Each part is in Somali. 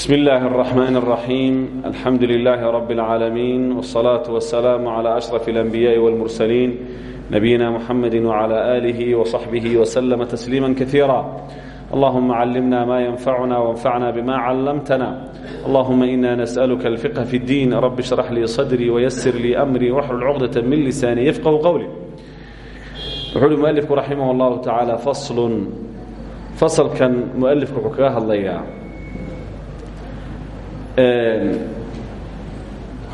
بسم الله الرحمن الرحيم الحمد لله رب العالمين والصلاة والسلام على أشرف الأنبياء والمرسلين نبينا محمد وعلى آله وصحبه وسلم تسليما كثيرا اللهم علمنا ما ينفعنا وانفعنا بما علمتنا اللهم إنا نسألك الفقه في الدين رب اشرح لي صدري ويسر لي أمري واحلل عقدة من لساني يفقه قولي وحول المؤلف رحمه الله تعالى فصل فصل كان مؤلف وحكاها الله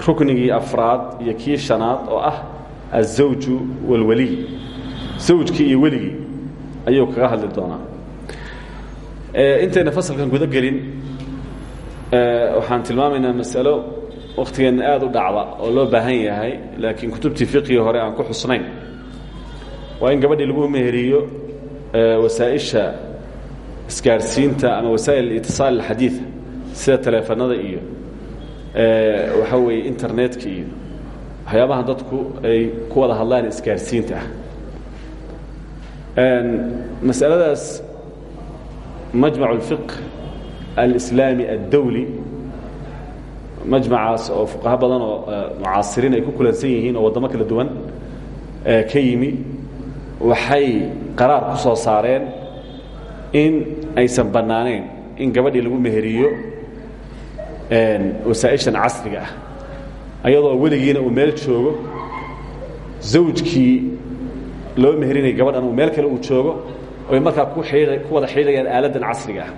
ruknigii afraad iyo kii shanaad oo ah azawju walweliy zawjkii iyo weligii ayuu kaga hadli doonaa. Intayna fasalkan guda gelin waxaan tilmaamaynaa masalo wakhtigeenna aada u dhacda oo loo baahan yahay laakiin kutubtii fiqigii hore aan ku xusnayn. Waa in gabadhii lagu meheriyo wasaa'isha isgaadhsiinta ama wasaa'il itisaal alxadiida sida taleefanada iyo waxaa weeye internetka iyo waxyaabaha dadku ay ku wada hadlaan isgaadhsiinta ah. Masaladaas majmac اlfiq alislaami addawli majmacaas oo fuqaho badan oo mucaasiriin ay ku kulansan yihiin oo waddamo kala duwan ka yimi waxay qaraar ku soo saareen in aysan bannaanayn in gabadhii lagu meheriyo wasaaishan casriga ah. Ayadoo weligiina uu meel joogo zawjkii loo meherinaya gabadhan uu meel kale uu joogo oy markaa ku ku wada xidhayaan aaladdan casriga ah.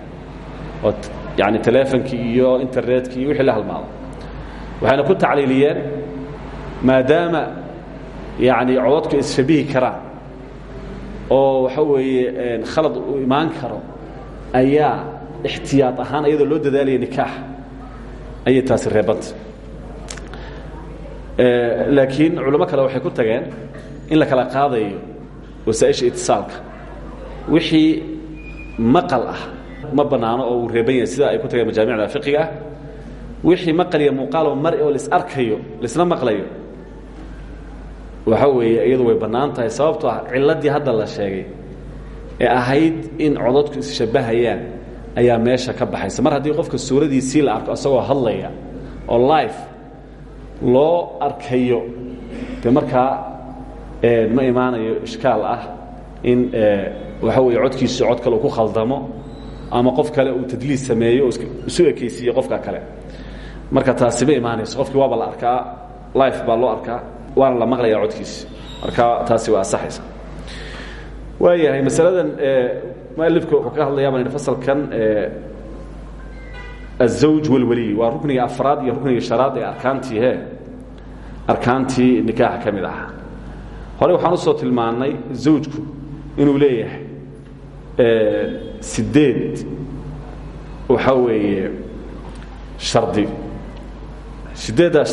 Oo yani teleefonkii iyo internetkii iyo wixii la halmaado. Waxayna ku tacliiliyeen maadaama yani cododku isshabihi karaan oo waxa weeye khalad uu imaan karo ayaa ixtiyaad ahaan iyadoo loo dadaalaya nikaax ayay taasi reebanta laakiin culamo kale waxay ku tageen in la kala qaadayo wasaaisha itisaalka. Wixii maqal ah ma bannaano oo uu reeban yahay sida ay ku tageen majaamicda fiqiga ah wixii maqal iyo muuqaaloo mari oo lais arkayo laisla maqlayo waxa weeye iyadu way bannaan tahay sababtoo ah ciladii hadda la sheegay ee ahayd in cododku isshabahayaan ayaa meesha ka baxaysa. Mar haddii qofka suuradiisii la arko isagoo hadlaya oo life loo arkayo de markaa ma imaanayo ishkaal ah in waxa weeye codkiisu cod kale uu ku khaldamo ama qof kale uu tadliis sameeyo oo isu ekaysiiyo qofka kale. Marka taasi ma imaanayso. Qofkii waaba la arkaa life baa loo arkaa waana la maqlaya codkiisi marka taasi waa asaxaysa waayahay masaladan mualifku wuxuu ka hadlayaa baan fasalkan azawj walweliy waa rukniga afraad iyo rukniga shanaad ee arkaantii he arkaantii nikaaxa ka mid ahaa. Hore waxaan u soo tilmaannay zawjku inuu leeyahay sideed waxaa weeye shardi. Sideeddaa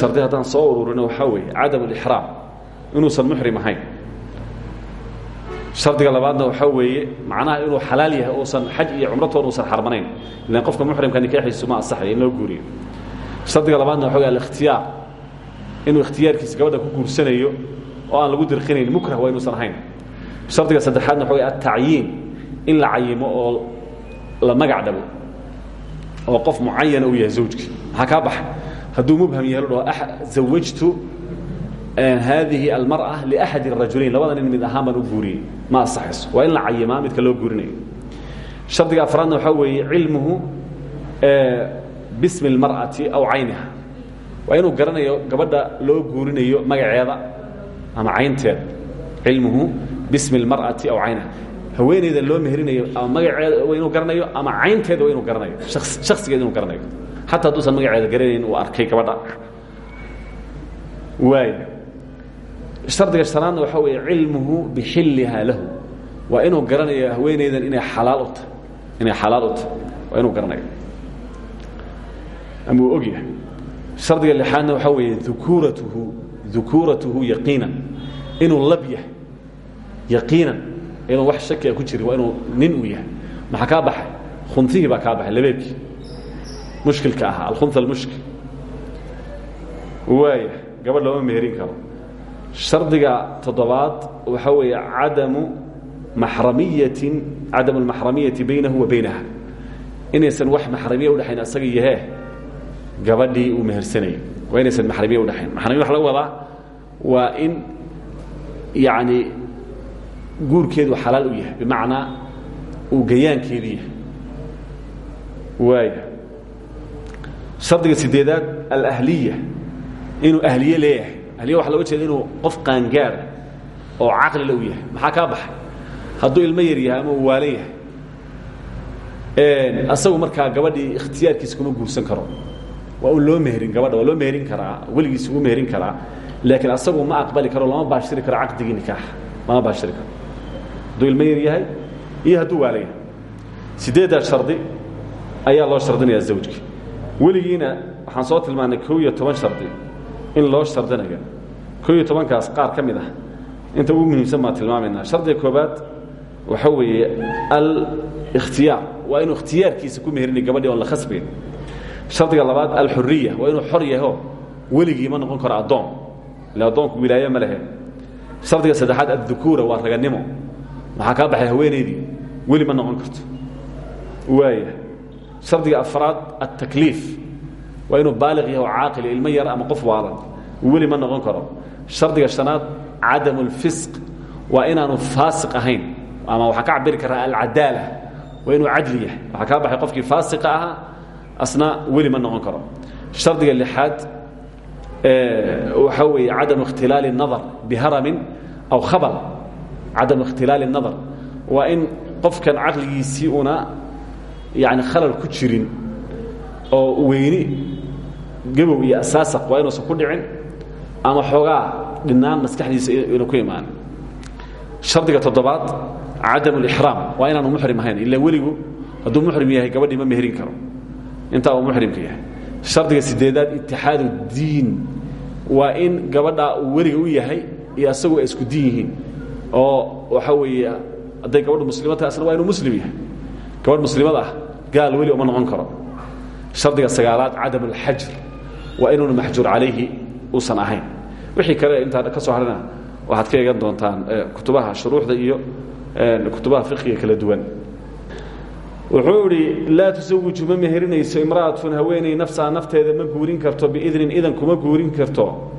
shardiga labaadna waxaa weeye macnaha inuu xalaal yahay uusan xaj iyo cumratoon uusan xarmanayn. Ilan qofka muxrimka nikaaxiisu ma asaxaya in loo guuriyo. Shardiga labaadna waxa wey alikhtiyaar inuu ikhtiyaarkiisa gabadha ku guursanayo oo aan lagu dirqinayn mukrah waa inuusan ahayn. Shardiga saddexaadna waxa wey altacyiin in la cayimo oo la magac dhabo oo qof mucayana uu yahay zawjkii maxaa kaa baxay hadduu mubham yahay lo dhaho zawajtu haadihi almara liaxad rajulayn labada nin mid ahaan baan u guuriyey ma asaxayso waa in la cayimaa midka loo guurinayo. Shardiga afraadna waxaa weeye cilmuhu bismi اlmar'ati aw cayniha. Waa inuu ama caynteed cilmuhu bismi اlmar'ati aw caynaha haweeneyda loo meherinayo ama magaceeda waa garanayo ama caynteeda waa inuu garanayo. Shakhsigeeda inuu garanayo. Xataa hadduusan magaceeda garanayn uu arkay gabadha. Waay shardiga shanaadna waxaa weeye cilmuhu bixillihaa lahu. Waa inuu garanayo haweenaydan inay xalaal u tahay. Inay xalaal u tahay. Waa inuu garanayo ama uu og yahay shardiga lixaadna waxaa weeye ukuratuhu dukuuratuhu yaqiinan. Inuu lab yahay. Yaqiinan. Iyadoon wax shakia ku jirin waa inuu nin uu yahay. Maxaa kaa baxay? Khunihii baa kaa baxay labeebkii. Mushkilka ahaa alkhunha almushkil. Waaya gabadh looma meherin karo shardiga toddobaad waxaa weeye cadamu maxramiyatin cadamu almaxramiyati baynahu wa baynaha. Inaysan wax maxramiya udhexayn asaga yahee gabadhii uu mehersanayay. Waa inaysan maxramiya udhexayn maxramiya waxa laga wadaa waa in yacni guurkeedu xalaal u yahay. Bimacnaa uu gayaankeedu yahay. Waaya shardiga sideedaad alahliya. Inuu ahliye leeyahay ahliya waxa loga jeeda inuu qof qaangaara oo caqlila u yahay maxaa kaa baxay? Hadduu ilmo yar yahay ama uu waalan yahay asagu markaa gabadhii ikhtiyaarkiisa kuma guursan karo. Waa un loo meherin gabadha waa loo meherin karaa weligiis ugu meherin karaa laakiin asagu ma aqbali karo lama baashiri karo caqdigii nikaaxa lama baashiri karo. Hadduu ilmo yar yahay iyo hadduu waalan yahay sideeddaa shardi ayaa loo shardinayaa zawjka weligiina waxaan soo tilmaanay ko iyo toban shardi in loo shardinayo ko iyo tobankaas qaar ka mid ah. Inta ugu muhiimsan baan tilmaamaynaa. Shardiga koobaad waxa weeye alikhtiyaar. Waa inuu ikhtiyaarkiisa ku meherina gabadhii oon la khasbayn shardiga labaad alxuriya waa inuu xor yaho weligii ma noqon karo addoon. Ila addoonku wilaaye ma lehe shardiga saddexaad addukuura waa raganimo. Maxaa kaa baxay haweenaydii weli ma noqon karto. Waaya shardiga afraad altakliif waa inuu baaliq yaho caaqil ilmo yar ama qof waalan weli ma noqon karo shardiga shanaad cadam اlfisq waa inaanu faasiq ahayn ama waxaa ka cabiri karaa alcadaala waa inuu cadli yahay waxaa kaa baxay qofkii faasiqa ahaa asna weli ma noqon karo shardiga lixaad waxaa weeye cadam ikhtilaali الnadar biharamin aw khabal cadam ikhtilaali الnadar waa in qofkan caqligiisii una yani khalal ku jirin oo weyni gabow iyo asaasaq waa inuusan ku dhicin ama xoogaa dhinaan maskaxdiisa inuu ku imaanin shardiga toddobaad cadam alixraam waa inaanu muxrim ahayn ilaa weligu hadduu muxrim yahay gabadhii ma meherin karo. Intaa uu muxrimka yahay. Shardiga sideedaad itixaadu diin. Waa in gabadha uu weliga u yahay iyo asagu ay isku diin yihiin. Oo waxa weeye hadday gabadhu muslimo tahay asna waa inuu muslim yahay. Gabadh muslimad ah gaal weli uma noqon karo. Shardiga sagaalaad cadam alxajr waa inuuna maxjuur calayhi uusan ahayn. Wixii kale intaa ka soo harana waxaad ka eegan doontaan kutubaha shuruuxda iyo kutubaha fiqiga kala duwan. Wuxuu idhi laa tusawiju ma meherinayso imra'atun haweeney nafsaha nafteeda ma guurin karto biidnin idan kuma guurin karto.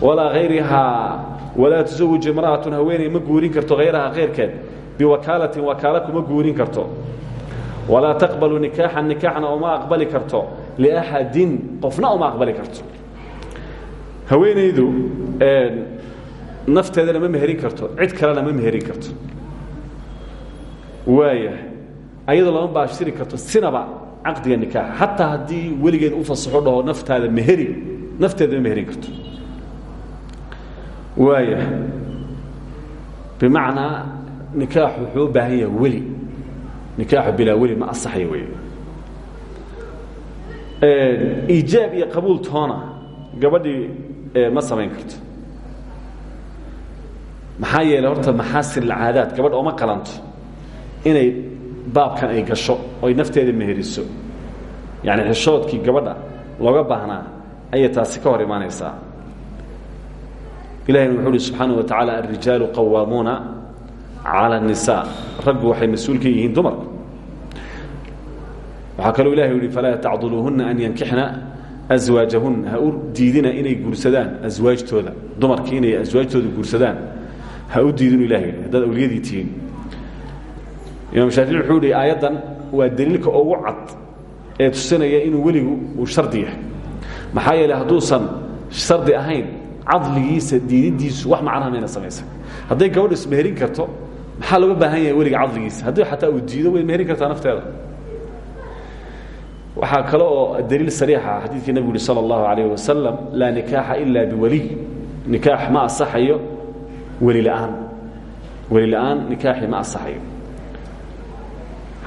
Walaa hayrihaa walaa tusawiju imra'atun haweeney ma guurin karto hayrahaa khayrkeed biwakaalatin wakaalo kuma guurin karto. Walaa taqbalu nikaaxan nikaaxna uma aqbali karto liaxadin qofna uma aqbali karto haweenaydu nafteedana ma meherin karto cid kalena ma meherin karto waaya ayadoo lama baashiri karto sinaba caqdiga nikaaxa xataa haddii weligeed u fasaxo dhaho naftaada meheri nafteeda ma meherin karto waaya bimacnaa nikaaxu wuxuu u baahan yahay weli nikaaxu bilaa weli ma asaxaya wey iijaab iyo qabuul toona gabadhii ma samayn karto. Maxaa yeeley horta maxaasir alcaadaad gabadh ooma qalanto inay baabkan ay gasho oy nafteeda meheriso. Yacni xishoodkii gabadha looga baahnaa ayay taasi ka hor imaanaysaa. Ilahayna wuxuu uhi wa tacaala alrijaalu qawaamuuna cala الnisaa raggu waxay mas'uul ka yihiin dumarka waxaa kaloo ilahay yihi falaa tacduluuhuna an yankixna aswaajahunna ha u diidina inay guursadaan aswaajtooda dumarkii inay aswaajtooda guursadaan. Ha u diidinu ilahay yidhi haddaad awliyadii tihiin. Imaam shaafici wuxuu yihi aayaddan waa daliilka ugu cad ee tusinaya inuu weligu uu shardi yahay. Maxaa yeeley hadduusan shardi ahayn cadligiisa diididiisu wax macnaha mayna samaysan hadday gabadhu ismeherin karto maxaa looga baahan yahay weliga cadligiisa? Haddii xataa uu diido way meherin kartaa nafteeda waxaa kale oo daliil sariixa xadiidkii nebigu yuhi salى اllahu alayh wasalam laa nikaaxa ila biwaliy nikaax ma asaxayo weli la'aan weli la'aan nikaaxi ma asaxayo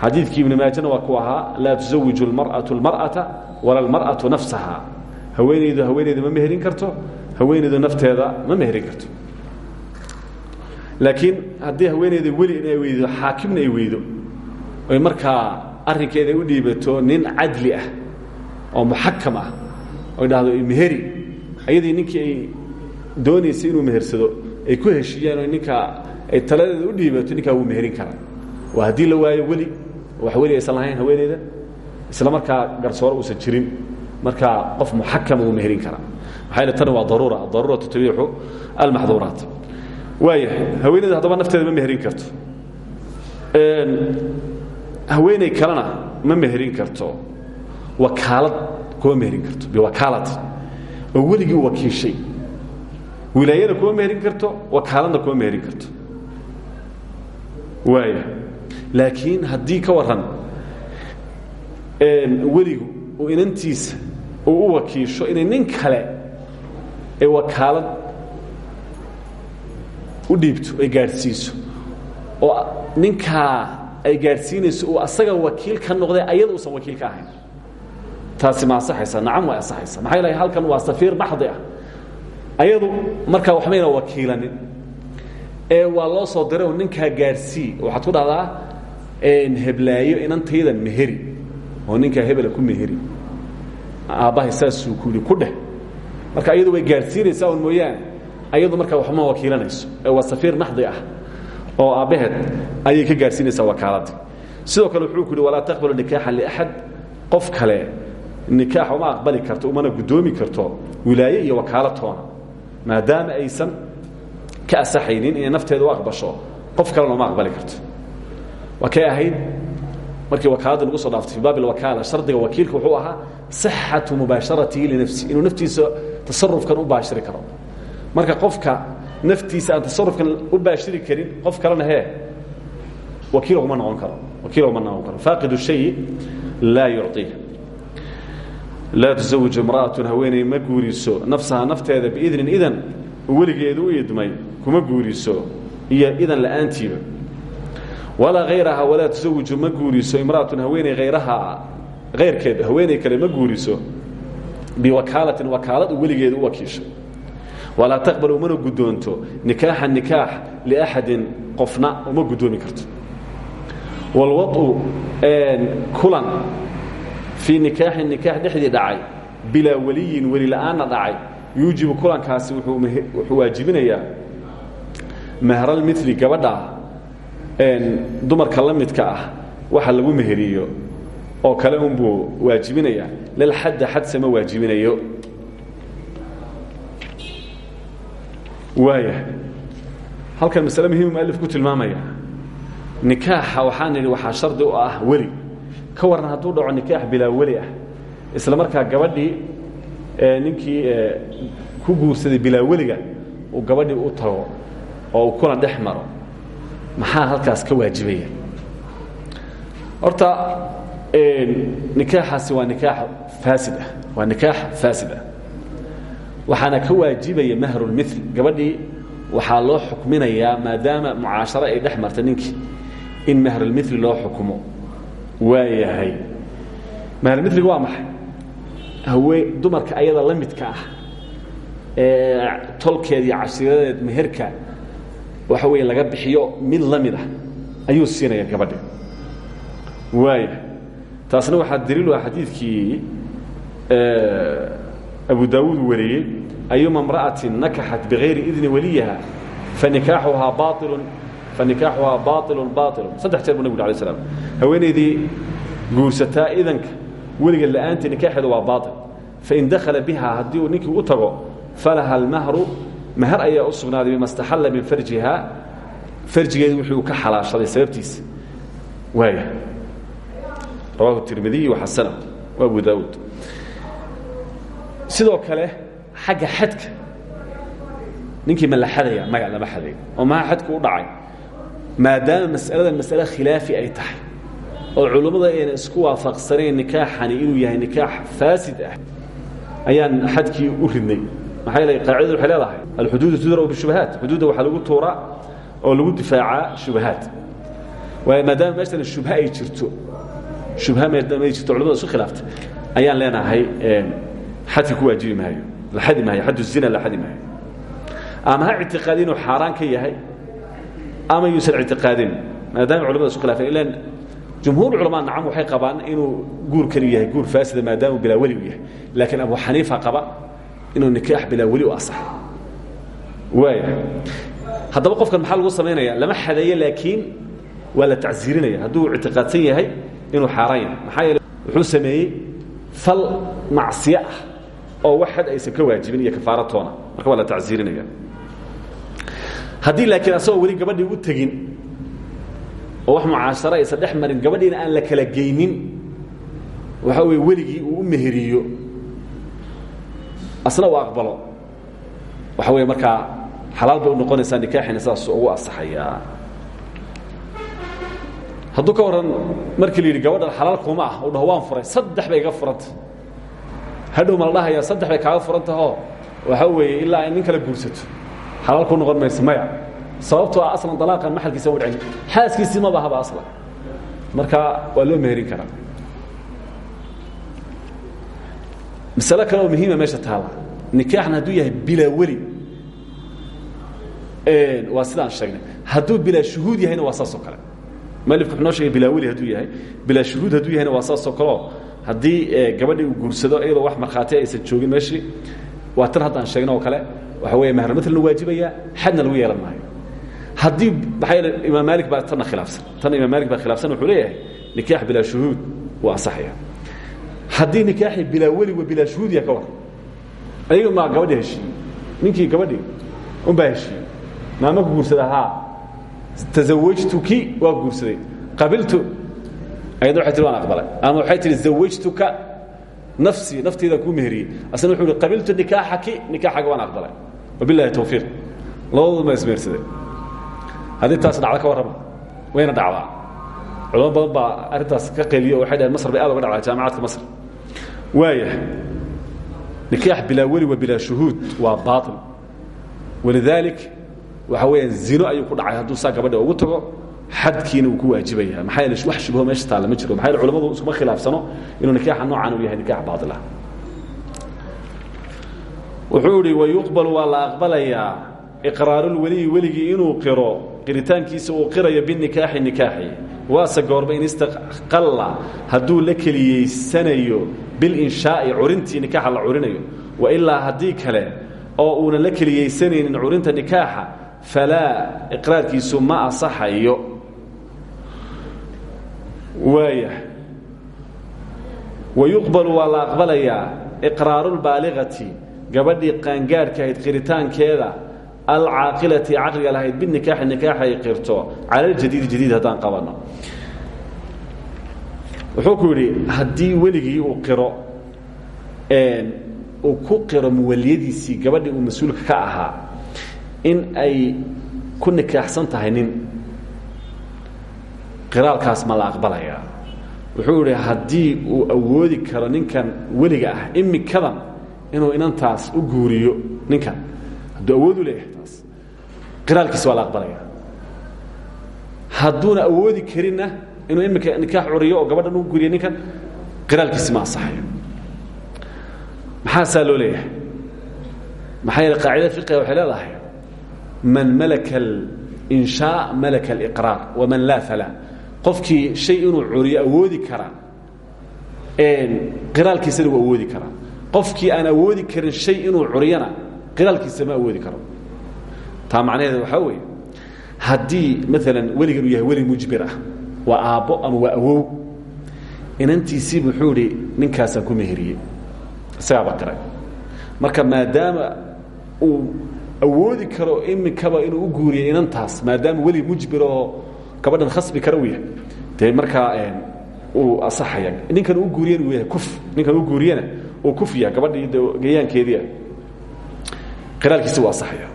xadiidkii ibni maajana waa ku ahaa laa tusawiju اlmarأaةu اlmarأaةa wala اlmarأaةu nafsaha haweenaydu haweeneyda ma meherin karto haweeneydu nafteeda ma meherin karto laakiin haddii haweeneyda weli inay weydo xaakimna ay weydo oy markaa arrinkeeda u dhiibato nin cadli ah oo muxakam ah oy dhahdo meheri ayadii ninkii ay doonaysay inuu mehersado ay ku heshiiyaan oo ninkaa ay taladeeda u dhiibato ninkaa wuu meherin karaa. Waa haddii la waayo weli wax weli aysan lahayn haweeneyda isla markaa garsoore uusan jirin markaa qof muxakama uu meherin karaa. Maxaa yeele tani waa daruura daruuratu tabiixu almaxduuraat. Waayahay haweeneyda haddaba nafteeda ma meherin karto haweeney kalena ma meherin karto. Wakaalad kuma meherin karto. Biwakaalati oo weligii wakiishay. Wilaayana kuma meherin karto wakaaladna kuma meherin karto. Waaya laakiin haddii ka waran weligu uu inantiisa uu u wakiisho inay nin kale ee wakaalad u dhiibto ay gaadhsiiso. Oo ninkaa ay gaadhsiinayso uu asaga wakiil ka noqday ayada uusan wakiil ka ahayn. Taasi ma asaxaysa nacam way asaxaysa maxaa ilahay halkan waa safiir baxdi ah. Ayadu markaa waxmayna wakiilanin. Ee waa loo soo diray oo ninkaa gaadhsii waxaad ku dhahdaa heblaayo inantaydan meheri. Oo ninkaa hebela ku meheri. Aabbahay saasuu ku yidhi ku dheh. Marka ayadu way gaadhsiinaysaa un mooyaane ayadu markaa waxma wakiilanayso. Ee waa safiir maxdi ah oo aabbaheed ayay ka gaadhsiinaysaa wakaaladii. Sidoo kale wuxuu ku yidhi walaa taqbalu nikaaxa liaxad. Qof kale nikaax uma aqbali karto umana guddoomi karto wilaaye iyo wakaalatoona maadaama aysan ka asaxaynin inay nafteeda u aqbasho qof kalena uma aqbali karto. Waa kay ahayd? Markii wakaaladda lagu soo dhaaftay fi baab alwakaala shardiga wakiilka wuxuu ahaa sixatu mubaasharatihi linafsi inuu naftiisa tasarufkan u baashiri karo. Marka qofka naftiisa aan tasarufkan u baashiri karin qof kalena hee wakiil uma noqon karo wakiil uma noqon karo. Faaqidu shayi laa yucطiih laa tusawij imra'atun haweeney ma guuriso nafsaha nafteeda biidnin idan weligeedu u idmay kuma guuriso iyo idan la'aantiiba. Walaa hayraha walaa tusawiju ma guuriso imra'atun haweeney hayraha hayrkeed haweeney kale ma guuriso. Biwakaalatin wakaalad weligeedu u wakiisho walaa taqbalu mana guddoonto nikaaxa nikaax liaxadin qofna uma guddoomi karto. Walwau kulan fii nikaaxin nikaax dhexdii dhacay bilaa weliyin weli la'aanna dhacay yuujibu kulankaasi wuxuu waajibinayaa mahralmili gabadha dumarka la midka ah waxa lagu meheriyo oo kale unbuu waajibinayaa. Lalxadda xadse ma waajibinayo waaya halkan masale muhimu mualif ku tilmaamaya nikaaxa waxaan idhi waxaa shardi u ah weli. Ka waran hadduu dhaco nikaax bilaa weli ah isla markaa gabadhii ninkii ku guursaday bilaa weliga uu gabadhii u tago oo uu kulan dhex maro. Maxaa halkaas ka waajibaya? Horta nikaaxaasi waa nikaax faasid ah waa nikaax faasid ah waxaana ka waajibaya mahrulmil gabadhii waxaa loo xukminayaa maadaama mucaasharo ay dhex martay ninkii. In mahrulmili loo xukumo waa yahay. Mahrulmiliga waa maxay? Hawe dumarka ayada la midka ah ee tolkeed iyo cashiiradeed meherka waxa weeye laga bixiyo mid la mid ah ayuu siinaya gabadhi waaya taasna waxaa daliilu ah xadiidkii abu daawuud wariyey ayuma imra'atin nakaxat bigayri idni waliyaha fanikaaxuhaa baailun fanikaaxuhaa baailun baailun saddex jeer buu nabig alay slam haweenaydii guursataa idanka weliga la'aantii nikaaxeedu waa baail fain dakhala biha haddii uu ninkii u tago falaha almahru mahar ayaa u sugnaaday bima min farjiha. Farjigeedi wuxuu ka xalaashaday sababtiisa. Waaya rawahu tirmidiy waxasana wa abu daawuud sidoo kale xagga xadka. Ninkii ma la xadaya magac lama xadayo oo maha xadku u dhacay. Maadaama mas'aladan mas'ale khilaafi ay tahay oo culummada ayna isku waafaqsanayn nikaaxani inuu yahay nikaax faasid ah ayaan xadkii u ridnay. Maxaa yeelay qaacidadu waxay leedahay alxuduudu tudra'u bishubahaat. Xuduudda waxaa lagu tuuraa oo lagu difaacaa shubahaat. Waayo maadaama meeshan shubha ay jirto shubha maadaama ay jirto culamada isu khilaaftay ayaan leenahay xadki ku waajibi maayo. La xadi maayo xaddu zina la xadi maayo. Ama ha ictiqaadi inuu xaaraan ka yahay ama yuusan ictiqaadin. Maadaama culamada isu khilaafeen ilaan jumhuur culamaa nacam waxay qabaan inuu guurkani yahay guur faasida maadaama bilaa weli u yahay. Laakiin abu xaniifa qaba inuu nikaax bilaa weli u asaxo waaya haddaba qofkan maxaa lagu samaynaya lama xadayo laakiin waa la tacsiirinaya. Hadduu ictiqaadsan yahay inuu xaaraan yahay. Maxaa yeele wuxuu sameeyey fal macsiyo ah oo wax xad aysan ka waajibin iyo kafaara toona. Marka waa la tacsiirinaya haddii laakiin asagoo weli gabadhii u tegin oo wax mucaasharo aysan dhex marin gabadhiina aan la kala geynin waxa weye weligii uu u meheriyo asna uu aqbalo. Waxa weye markaa xalaal bay u noqonaysaa nikaaxina sidaas ugu asaxayaa hadduu ka warran markii la yidhi gabadhan xalaal kuma ah uu dhaho waan furay saddex bay iga furanta hadhow ma la dhahayaa saddex bay kaaga furantahoo waxa weeye ilaa ay nin kala guursato. Xalaal ku noqon mayso maya. Sababtoo ah aslan dalaaqan maxalkiisa u dhicin xaaskiisii maba haba aslan. Marka waa loo meherin karaa. Masalo kale oo muhiima meesha taala nikaaxna hadduu yahay bilaa weli. Waa sidaan sheegnay. Hadduu bilaa shuhuud yahayna waa saas oo kale. Malifku wuxuu noo sheegay bilaa weli hadduu yahay. Bilaa shuhuud hadduu yahayna waa saas oo kaleo haddii gabadhii uu guursado iyadoo wax markhaati aysan joogin meeshii waa tan haddaan sheegno oo kale waxa weeye mahramatlna waajibaya xadna lagu yeelan maayo. Haddii maxaa yeele imaam maalik baa tanna khilaafsan. Tanna imaam maalik baa khilaafsan wuxuu leeyahay nikaax bilaa shuhuud waa asaxaya haddii nikaaxii bilaa weli wa bilaa shuhuud ya ka war ayaga maa gabadhi heshiiyey. Ninkii gabadhii unbaa heshiiyey. Maama ku guursada haa tazawajtuki waa guursaday. Qabiltu ayadna waxay tihi waan aqbalay. Ama waxay tihi zawajtuka nafsii nafteyda kuu meheriyey. Asna wuxuu ihi qabiltu nikaaxaki nikaaxaga waan aqbalay. Wabilahi tawfiiq. Labadoodu ma ismeersadeen haddii taas dhacda ka warrama wayna dhacdaa. Culamo badan baa arrintaas ka qeliyo o waxay dhaheen masr bay aad uga dhacdaa jaamacadka masr. Waaya nikaax bilaa weli wa bilaa shuhuud waa baail walidaalik waxa weeyaan zino ayuu ku dhacay hadduu saa gabadha ugu tago xadkiina uu ku waajibaya maxaa yeele wax shubho meesha taalla ma jiro. Maxaa yeele culamadu iskuma khilaafsano inuu nikaaxa noocan uu yahay nikaax baatil ah wuxuu idhi wayuqbalu waa la aqbalayaa iqraarulweliyi weligii inuu qiro qiritaankiisa uu qirayo binikaaxi nikaaxi waase goorba in istaqalla hadduu la keliyeysanayo bilinshaai curintii nikaaxa la curinayo. Wailaa haddii kale oo uunan la keliyeysanaynin curinta nikaaxa falaa iqraarkiisu ma asaxayo waaya wayuqbalu waa la aqbalayaa iqraarulbaaliqati gabadhii qaangaadhka ahayd qiritaankeeda alcaaqilati caqliga lahayd binikaaxi nikaax ay qirto cala aljadiidi jadiid haddaan qabanno wuxuu ku yidhi haddii weligii uu qiro uu ku qiro muwaliyadiisii gabadhii uu mas'uulka ka ahaa in ay ku nikaaxsan tahay nin qiraalkaas ma la aqbalayaa wuxuu idhi haddii uu awoodi karo ninkan weliga ah imikadan inuu inantaas u guuriyo ninkan. Hadduu awood u leeyahay taas qiraalkiisa waa la aqbalaya. Hadduuna awoodi karinna inuu imika nikaax curiyo oo gabadhan u guuriyo ninkan qiraalkiisi ma asaxayo maxaa saa loo leeyahay? Maxaa yeele qaacida fiqiga waxay leedahay man malaka alinshaa malaka aliqraar waman laa falaa qofkii shay inuu curiyo awoodi karaa. Qiraalkiisana wuu awoodi karaa. Qofkii aan awoodi karin shay inuu curiyana qiraalkiisa ma awoodi karo. Taa macnaheeda waxaa weeye haddii maalan weligan uu yahay weli mujbir ah waa aabbo ama waa awow inantiisii wuxuu idhi ninkaasaan ku meheriyey. Isagaaba qiray marka maadaama uu awoodi karo imikaba inuu u guuriyo inantaas maadaama weli mujbir oo gabadhan khasbi kara u yahay dee markaa uu asaxaya ninkan u guuriyana uu yahay kuf ninkan u guuriyana uu kuf yahay gabadhii de gayaankeediia qiraalkiisi uu asaxaya.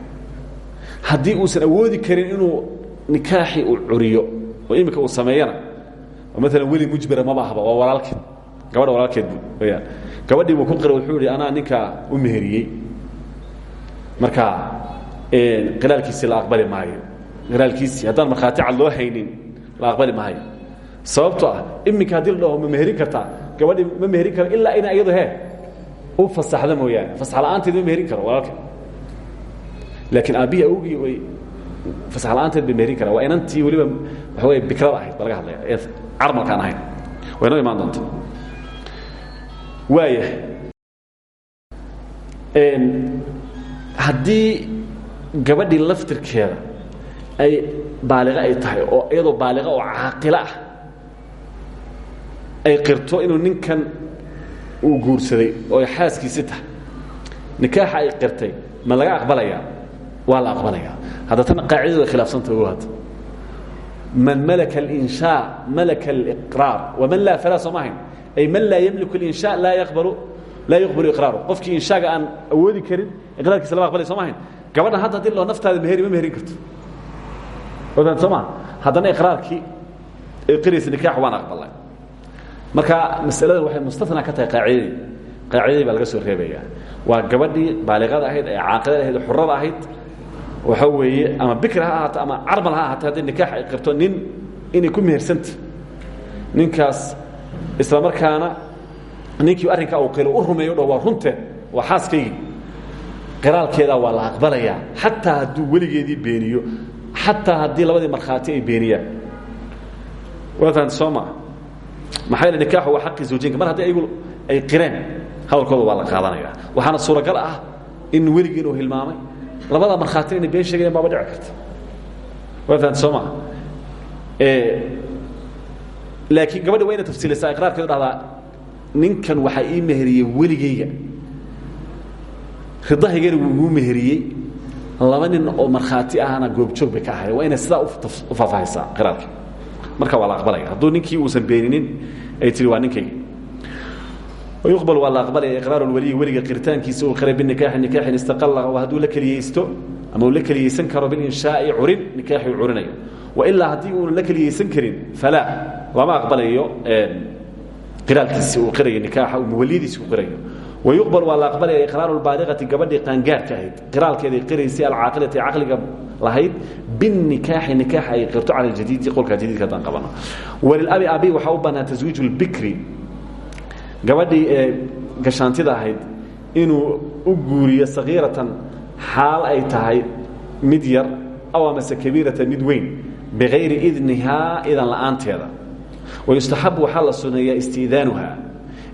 Haddii uusan awoodi karin inuu nikaaxii uu curiyo oo imika uu sameeyana oo maalan weli mujbira maba ahba waa walaalkeed gabadha walaalkeed weyaan gabadhii buu ku qira wuxuu ihi anaa ninkaa u meheriyey. Marka qiraalkiisii la aqbali maayo qiraalkiisii haddaan markhaati cad loo haynin la aqbali maayo sababtoo ah iminka haddii la dhaho ma meherin kartaa. Gabadhii ma meherin karo ilaa ina iyado he u fasaxda mooyaane. Fasax la'aanteed ma meherin karo walaalkeed laakiin aabbihii awgii way fasax la'aanteed bay meherin karaan. Waa inantii weliba waxa wey bikrada ahayd baa laga hadlaya. Ee carmalkaan ahayn way noo imaan doonta waaya haddii gabadhii laftirkeeda ay baaliqo ay tahay oo iyadoo baaliqo oo caaqilo ah ay qirto inuu ninkan uu guursaday oo ay xaaskiisi tahay. Nikaaxa ay qirtay ma laga aqbalayaa waa la aqbalaya. Hadda tan qaacidadu way khilaafsanta ogo hadda. Man malaka alinshaa malaka aliqraar waman laa falaa soo ma ahayn. Ay man laa yamliku alinshaa laa yaqbalu laa yuqbalu iqraaru qofkii inshaaga aan awoodi karin iqraarkiisa lama aqbalay soo ma ahayn. Gabadhan hadda haddii loo naftaada meheri ma meherin karto ogaan soo maa haddana iqraarkii ay qiraysa nikaax waan aqbalay. Marka masaladan waxay mustatna ka tahay qaacidadii qaacidadii baa laga soo reebaya waa gabadhii baaliqada ahayd ee caaqidada ahayd xurada ahayd waxa weeye ama bikr ha ahaato ama carmal ha ahaato haddii nikaax ay qirto nin inay ku mehersanta ninkaas isla markaana ninkii arrinkaa uu qiro u rumeeyo dho waa runte waa xaaskaygii. Qiraalkeedaa waa la aqbalayaa xataa hadduu weligeedii beeniyo xataa haddii labadii markhaati ay beeniyaan. Waa fahamta soo maa maxaa yeele nikaaxu waa xaqii zawjeenka mar haddii ayagu ay qireen hadalkooda waa la qaadanaya. Waxaana suuragal ah in weligii inuu hilmaamay. Labada markhaatina inay been sheegayan baaba dhici karta. Waa fahamta soo maa laakiin gabadhi waa ina tafsiilisaa iqraarkeedu dhahdaa ninkan waxaa ii meheriyey weligayga. Ridahaygana wuu iguu meheriyey laba nin oo markhaati ahna goobjoog bay ka ahayen waa inay sidaa u faahfaahaysaa qiraarka marka waa la aqbalaya. Hadduu ninkii uusan beeninin ay tihi waa ninkayga wayuqbal waa la aqbalaya iqraaru lwaliyi weliga qiritaankiisa uu qiray binikaaxi nikaaxin istaqalla hadduu la keliyeysto ama uu la keliyeysan karo bilinshaai curin nikaaxi uu curinayo. Wailaa haddii uuna la keliyeysan karin falaa. Lama aqbalayo qiraalkiisi uu qirayo nikaaxa uu muwaliyadiisi ku qirayo wayuqbal waa la aqbalaya iqraaru lbaaliqati gabadhii qaangaarka ahayd qiraalkeeday qiraysay alcaaqilati caqliga lahayd binikaaxi nikaaxa ay qirto cala ljadiidi qolkaa jadiidka haddaan qabano walilabi abi waxaa u bannaa taswiiju lbikri gabadhii ee gashaantida ahayd inuu u guuriyo sagiiratan xaal ay tahay mid yar aw amase kabiiratan mid weyn bikayri idnihaa idan la'aanteeda wayustaxabu waxaa la suneeyaa istiidaanuha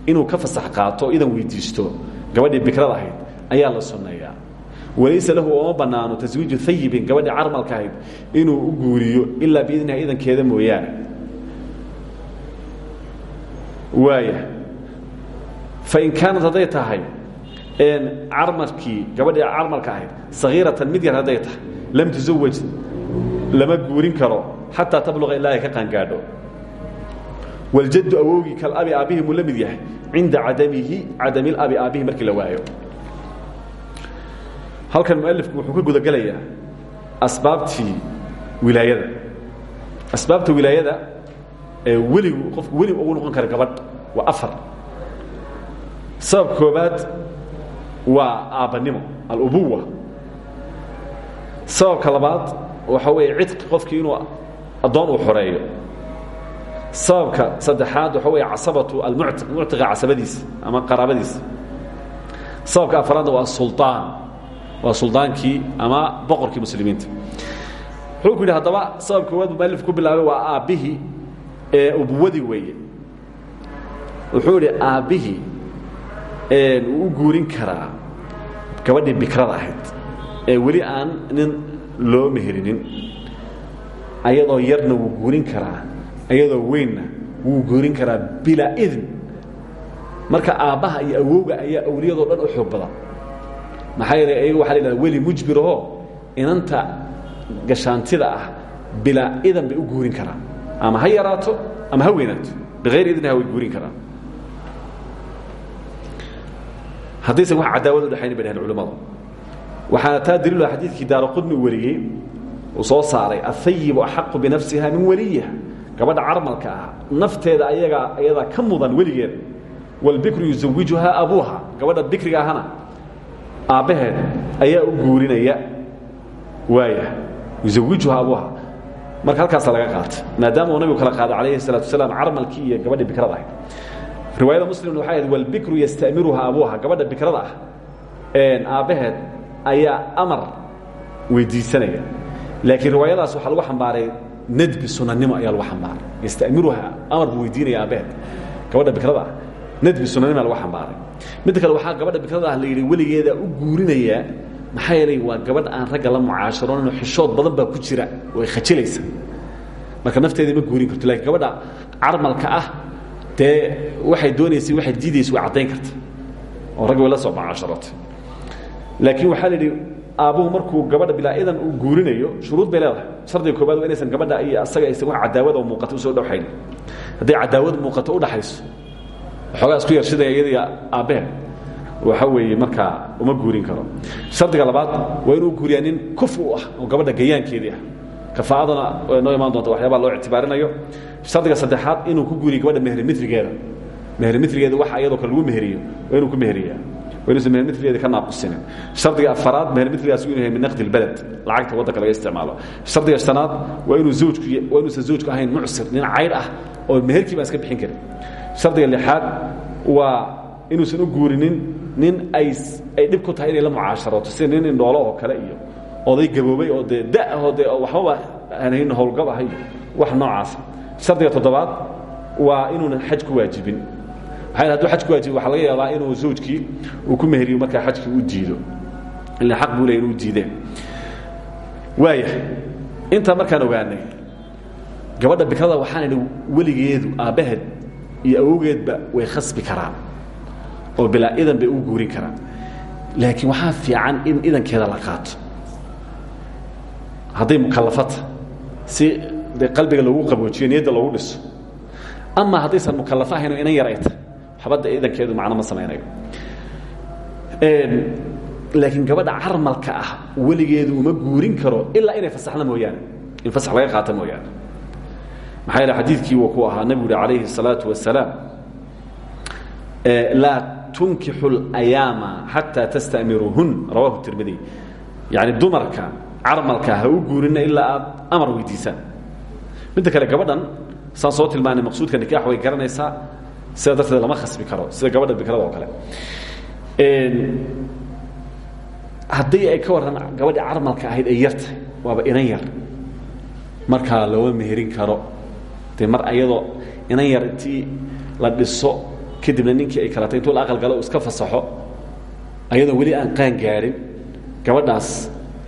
inuu ka fasax qaato idan weydiisto gabadhii bikrada ahayd ayaa la sunneeyaa walaysa lahu ooma bannaano taswiiju ayibin gabadhii carmalka ahayd inuu u guuriyo ilaa biidniha idankeeda mooyaane. Waaya fain kaanat hadday tahay carmalkii gabadhii carmalka ahayd sagiiratan mid yar hadday tahay lam tusawaj lama guurin karo xataa tabluqa ilaa ay ka qaangaadho waljaddu awowgii kalabi aabbihi muu la mid yahay cinda cadamihi cadamilabi aabbihi markii la halkan mualifku wuxuu ka gudagelayaa asbaabtii wilaayada. Asbaabta wilaayada ee weligu qofku welig ugu noqon kara gabadh waa afar. Sabab koobaad waa aabbanimo alubuwa sababka labaad waxa weeye cidqi qofkii inuu addoon xoreeyo sababka saddexaad waxa weeye casabatu almuctiq muctiqa casabadiisa ama qaraabadiisa sababka afraadna waa asuldaan waa suldaankii ama boqorkii muslimiinta. Wuxuu ku yidhi haddaba sabab koowaad mualif ku bilaabay waa aabbihii ee ubuwadii weeye. Wuxuu idhi aabbihii wuu u guurin karaa gabadhii bikrada ahayd ee weli aan nin loo meherinin ayadoo yarna wuu guurin karaa ayadoo weynna wuu guurin karaa bilaa idn marka aabbaha iyo awowga ayaa awliyadoo dhan u xoog badan. Maxaa yeele ayaga waxa la yidhahda weli mujbiraho inanta gashaantida ah bilaa idan bay u guurin karaan. Ama ha yaraato ama ha weynaato bikayr idniha way guurin karaan. Haddaysan wax cadaawad u dhexayni bay dhaheen culimmadu. Waxaana taa daliilu xadiidkii daara qudni uu wariyey uu soo saaray ahayibu axaqu binafsiha min waliyiha gabadha carmalka ah nafteeda ayagaa ayadaa ka mudan weligeeda walbikru yusawijuhaa abuuha. Gabadha bikriga ahana aabbaheed ayaa u guurinaya. Waaya yusawijuhaa abuuha. Marka halkaasa laga qaatay maadaama uu nabigu kala qaaday calayhi salaatu wasalaam carmalkii iyo gabadhii bikrada ahayd. Riwaayada muslimna waxay ahayd walbikru yastamiruha abuuha. Gabadha bikrada ah aabbaheed ayaa amar weydiisanaya. Laakiin riwaayadaas waxaa lagu xambaaray nadbi sunanimo ayaa lagu xambaaray. Yastamiruha amar buu weydiinaya aabbaheed gabadha bikrada ah nadbi sunanimo lagu xambaaray. Midda kale waxaa gabadha bikrada ah la yidhi weligeeda u guurinayaa. Maxaa yeelay waa gabadh aan ragga la mucaasharoonino xishood badan baa ku jira way khajilaysa marka nafteeda ma guurin karto lakiin gabadha carmalka ah dee waxay doonaysay waxay diidaysa way caddayn karta oo raggi way la soo macaasharootay laakiin waxaa la yidhi aabbuhu markuu gabadha bilaa idan uu guurinayo shuruud bay leedahay. Shardiga koobaad waa inaysan gabadha iyo asaga aysan wax cadaawad oo muuqata u soo dhowxayn. Hadday cadaawad muuqato udhaxayso waxoogaa isku yarshidaya iyadiga aabbehe waxa weeye markaa uma guurin karo. Shardiga labaad waa inuu guuriyaa nin kuf u ah oo gabadha gayaankeedii ah. Kafaa'adana noo imaan doonta waxyaabaa loo ictibaarinayo. Shardiga saddexaad inuu ku guuriyo gabadha mehri mitrigeeda. Mehri mitrigeeda waxa iyadoo kale lagu meheriyo waa inuu ku meheriyaa mehri mitrigeeda ka naaqusinin. Shardiga afaraad mehri mitrigaas inuu yahay min naqdi lbaled lacagta waddanka laga isticmaalo. Shardiga shanaad waa inuu zawjku waa inuusan zawjku ahayn mucsir nin caydh ah oo meherkii baan iska bixin karin. Shardiga lixaad waa inuusan u guurinin nin ay ay dhib ku tahay inay la mucaasharooto sida nin indhoolo oo kale iyo oday gaboobay oo dee da'ahoo dee waxbaba aanhayn howlgab ahay wax noocaasa shardiga toddobaad waa inuunan xaj ku waajibin maxaa haduu xaj ku waajibi waxaa laga yaabaa inuu zawjkii uu ku meheriyo markaa xajkii u diido ila xaq buu leey inuu diideen waaya intaa markaan ogaanay gabadha bikrada waxaan idhi weligeedu aabbaheed iyo awowgeedba way khasbi karaan oo bilaa idan bay u guurin karaan. Laakiin waxaa fiican in idankeeda la qaato. Hadday mukalafata si dee qalbiga loogu qaboojiyo niyadda loogu dhiso. Ama haddaysan mukalafo ahayn inan yar ay tahay waxbadda idankeedu macno ma samaynayo laakiin gabadha carmalka ah weligeedu uma guurin karo ilaa inay fasaxda mooyaane in fasax laga qaata mooyaane maxaa yeele xadiidkii wuu ku ahaa nebigu uhi calayhi الsalaaةu wasalaam laa tunkixu اlayaama xataa tastamiruuhun rawahu tirmidi yani dumarka carmalka ha u guurina ilaa aad amar weydiisaan midda kale gabadhan saan soo tilmaanay maqsuudka nikaax way garanaysaa sida darteed lama khasbi karo sida gabadha bikrada oo kale. Haddii ay ka warran gabadhii carmalka ahayd ay yartahay waaba inan yar. Markaa looma meherin karo dee mar ayadoo inan yar intii la dhiso kadibna ninkii ay kalatay intuu la aqal galo iska fasaxo ayadoo weli aan qaan gaadhin gabadhaas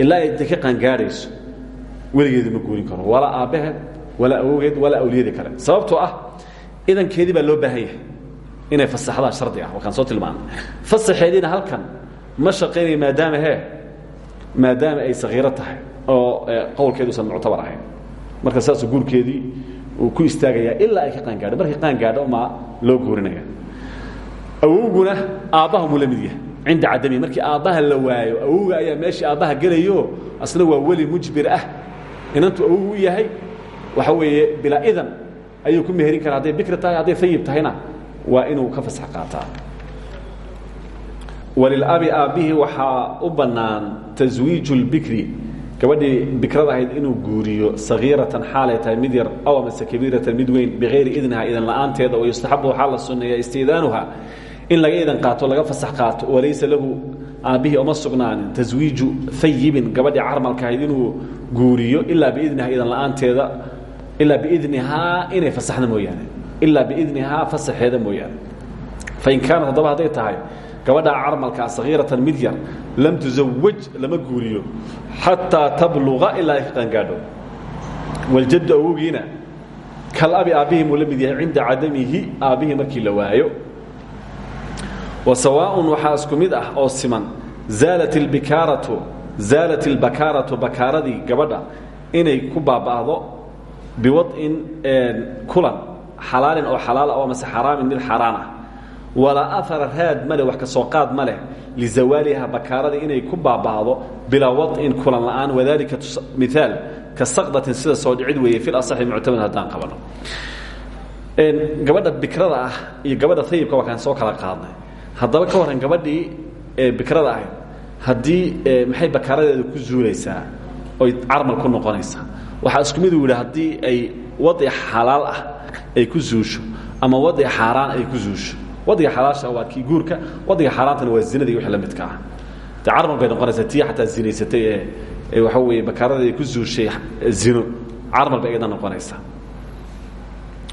ilaa ay de ka qaangaadhayso weligeedu ma guurin karo. Walaa aabbaheed walaa awowgeed walaa awliyadii kale. Sababtoo ah idankeedii baa loo baahan yahay inay fasaxdaa shardi ah wakaan soo tilmaana fasaxeediina halkan ma shaqaynaya maadaama he maadaama ay sakiiro tahay oo qowlkeeduusan muctabar ahayn. Marka saasuu guurkeedii uu ku istaagayaa ilaa ay ka qaangaadho. Markay qaangaadho maa loo guurinaya. Awowguna aabbaha muu la mid yahay? Cinda cadami. Markii aabbaha la waayo awowga ayaa meeshii aabbaha gelayo asna waa weli mujbir ah. Inantu awogu u yahay waxa weeye bilaa idan ayuu ku meherin karaa hadday bikri tahay hadday ayib tahayna waa inuu ka fasax qaataa. Walilabi aabbihii waxaa u bannaan taswiiju اlbikri gabadhii bikrada ahayd inuu guuriyo sagiiratan xaalay tahay aw amase kabiiratan mid weyn idan la'aanteeda oo yustaxabu waxaa la sunneeya istidaanuha in laga idan qaato laga fasax qaato walaysa lahu aabbihii oma sugnaanin taswiiju ayibin gabadhii carmalka ahayd inuu guuriyo ilaa biidniha idan la'aanteeda ilaa bidnihaa inay fasaxda mooyaane ilaa biidnihaa fasaxeeda mooyaane fain kaanat haddaba hadday tahay gabadhaa carmalkaa sahiiratan mid lam tusawaj lama guuriyo xataa tabluqa ilaa ay ka qaangaadho waljaddu kal abi aabbihii muu la mid yahay cinda markii la waayo wa sawaaun waxaa isku ah oo siman zaalat ilbikaaratu zaalat ilbakaaratu bakaaradii gabadha inay ku baaba'do biwad'in kulan xalaalin oo xalaal ah oo mase xaraamin mid xaaraan ah. Walaa aara raad male wax ka soo qaad ma leh. Lizawaaliha bakaaradii inay ku baaba'do bilaa waط'in kulan la'aan. Wadalika miaal ka saqdatin sida soo dhicid weeye fi asaxi muctamad haddaan qabano gabadha bikrada ah iyo gabadha ayibka waa kaan soo kala qaadnay. Haddaba ka warran gabadhii bikrada ahayd haddii maxay bakaaradeeda ku zuulaysaa oy carmal ku noqonaysaa waxaa isku miduu yidhi haddii ay wadi xalaal ah ay ku zuusho ama wadi xaaraan ay ku zuusho. Wadiga xalaasha waa kii guurka wadiga xaaraantana waa zinada iyo wixii la midka ah. De carmal bay noqonaysaa tii xataa zinaysatay ee waxa weeye bakaaradeeda ku zuushay zino. Carmal bay iyada noqonaysaa.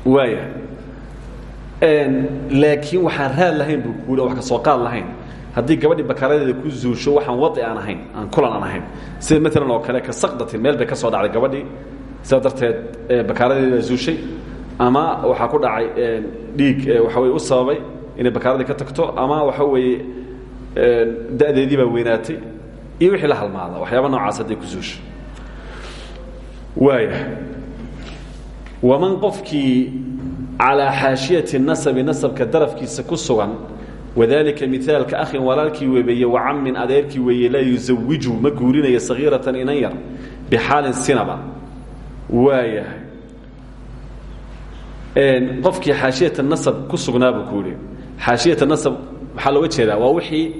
Waaya laakiin waxaan raad lahayn buu kuui wax ka soo qaad lahayn haddii gabadhii bakaaradeeda ku zuusho waxaan wadi aan ahayn aan kulan aan ahayn. Sida maalan oo kale ka saqdatin meel bay ka soo dhacday gabadhii. Sidaa darteed bakaaradeeda zuushay ama waxaa ku dhacay dhiig waxa weye u sababay inay bakaaradii ka tagto ama waxa weeye da'deedii baa weynaatay iyo wixii la halmaada. Waxyaaba noocaas hadday ku suusha waaya. Waman qofkii calىa xaashiyati nasabi nasabka darafkiisa ku sugan wadalika miaalka akhin walaalkii weebeeye wacamin adeerkii weeye laa yuzawiju ma guurinaya sagiiratan inan yar bixaalin sinaba. Waayahay. Qofkii xaashiyata nasab ku sugnaabuu ku yihi xaashiyata nasab waxaa looga jeedaa waa wixii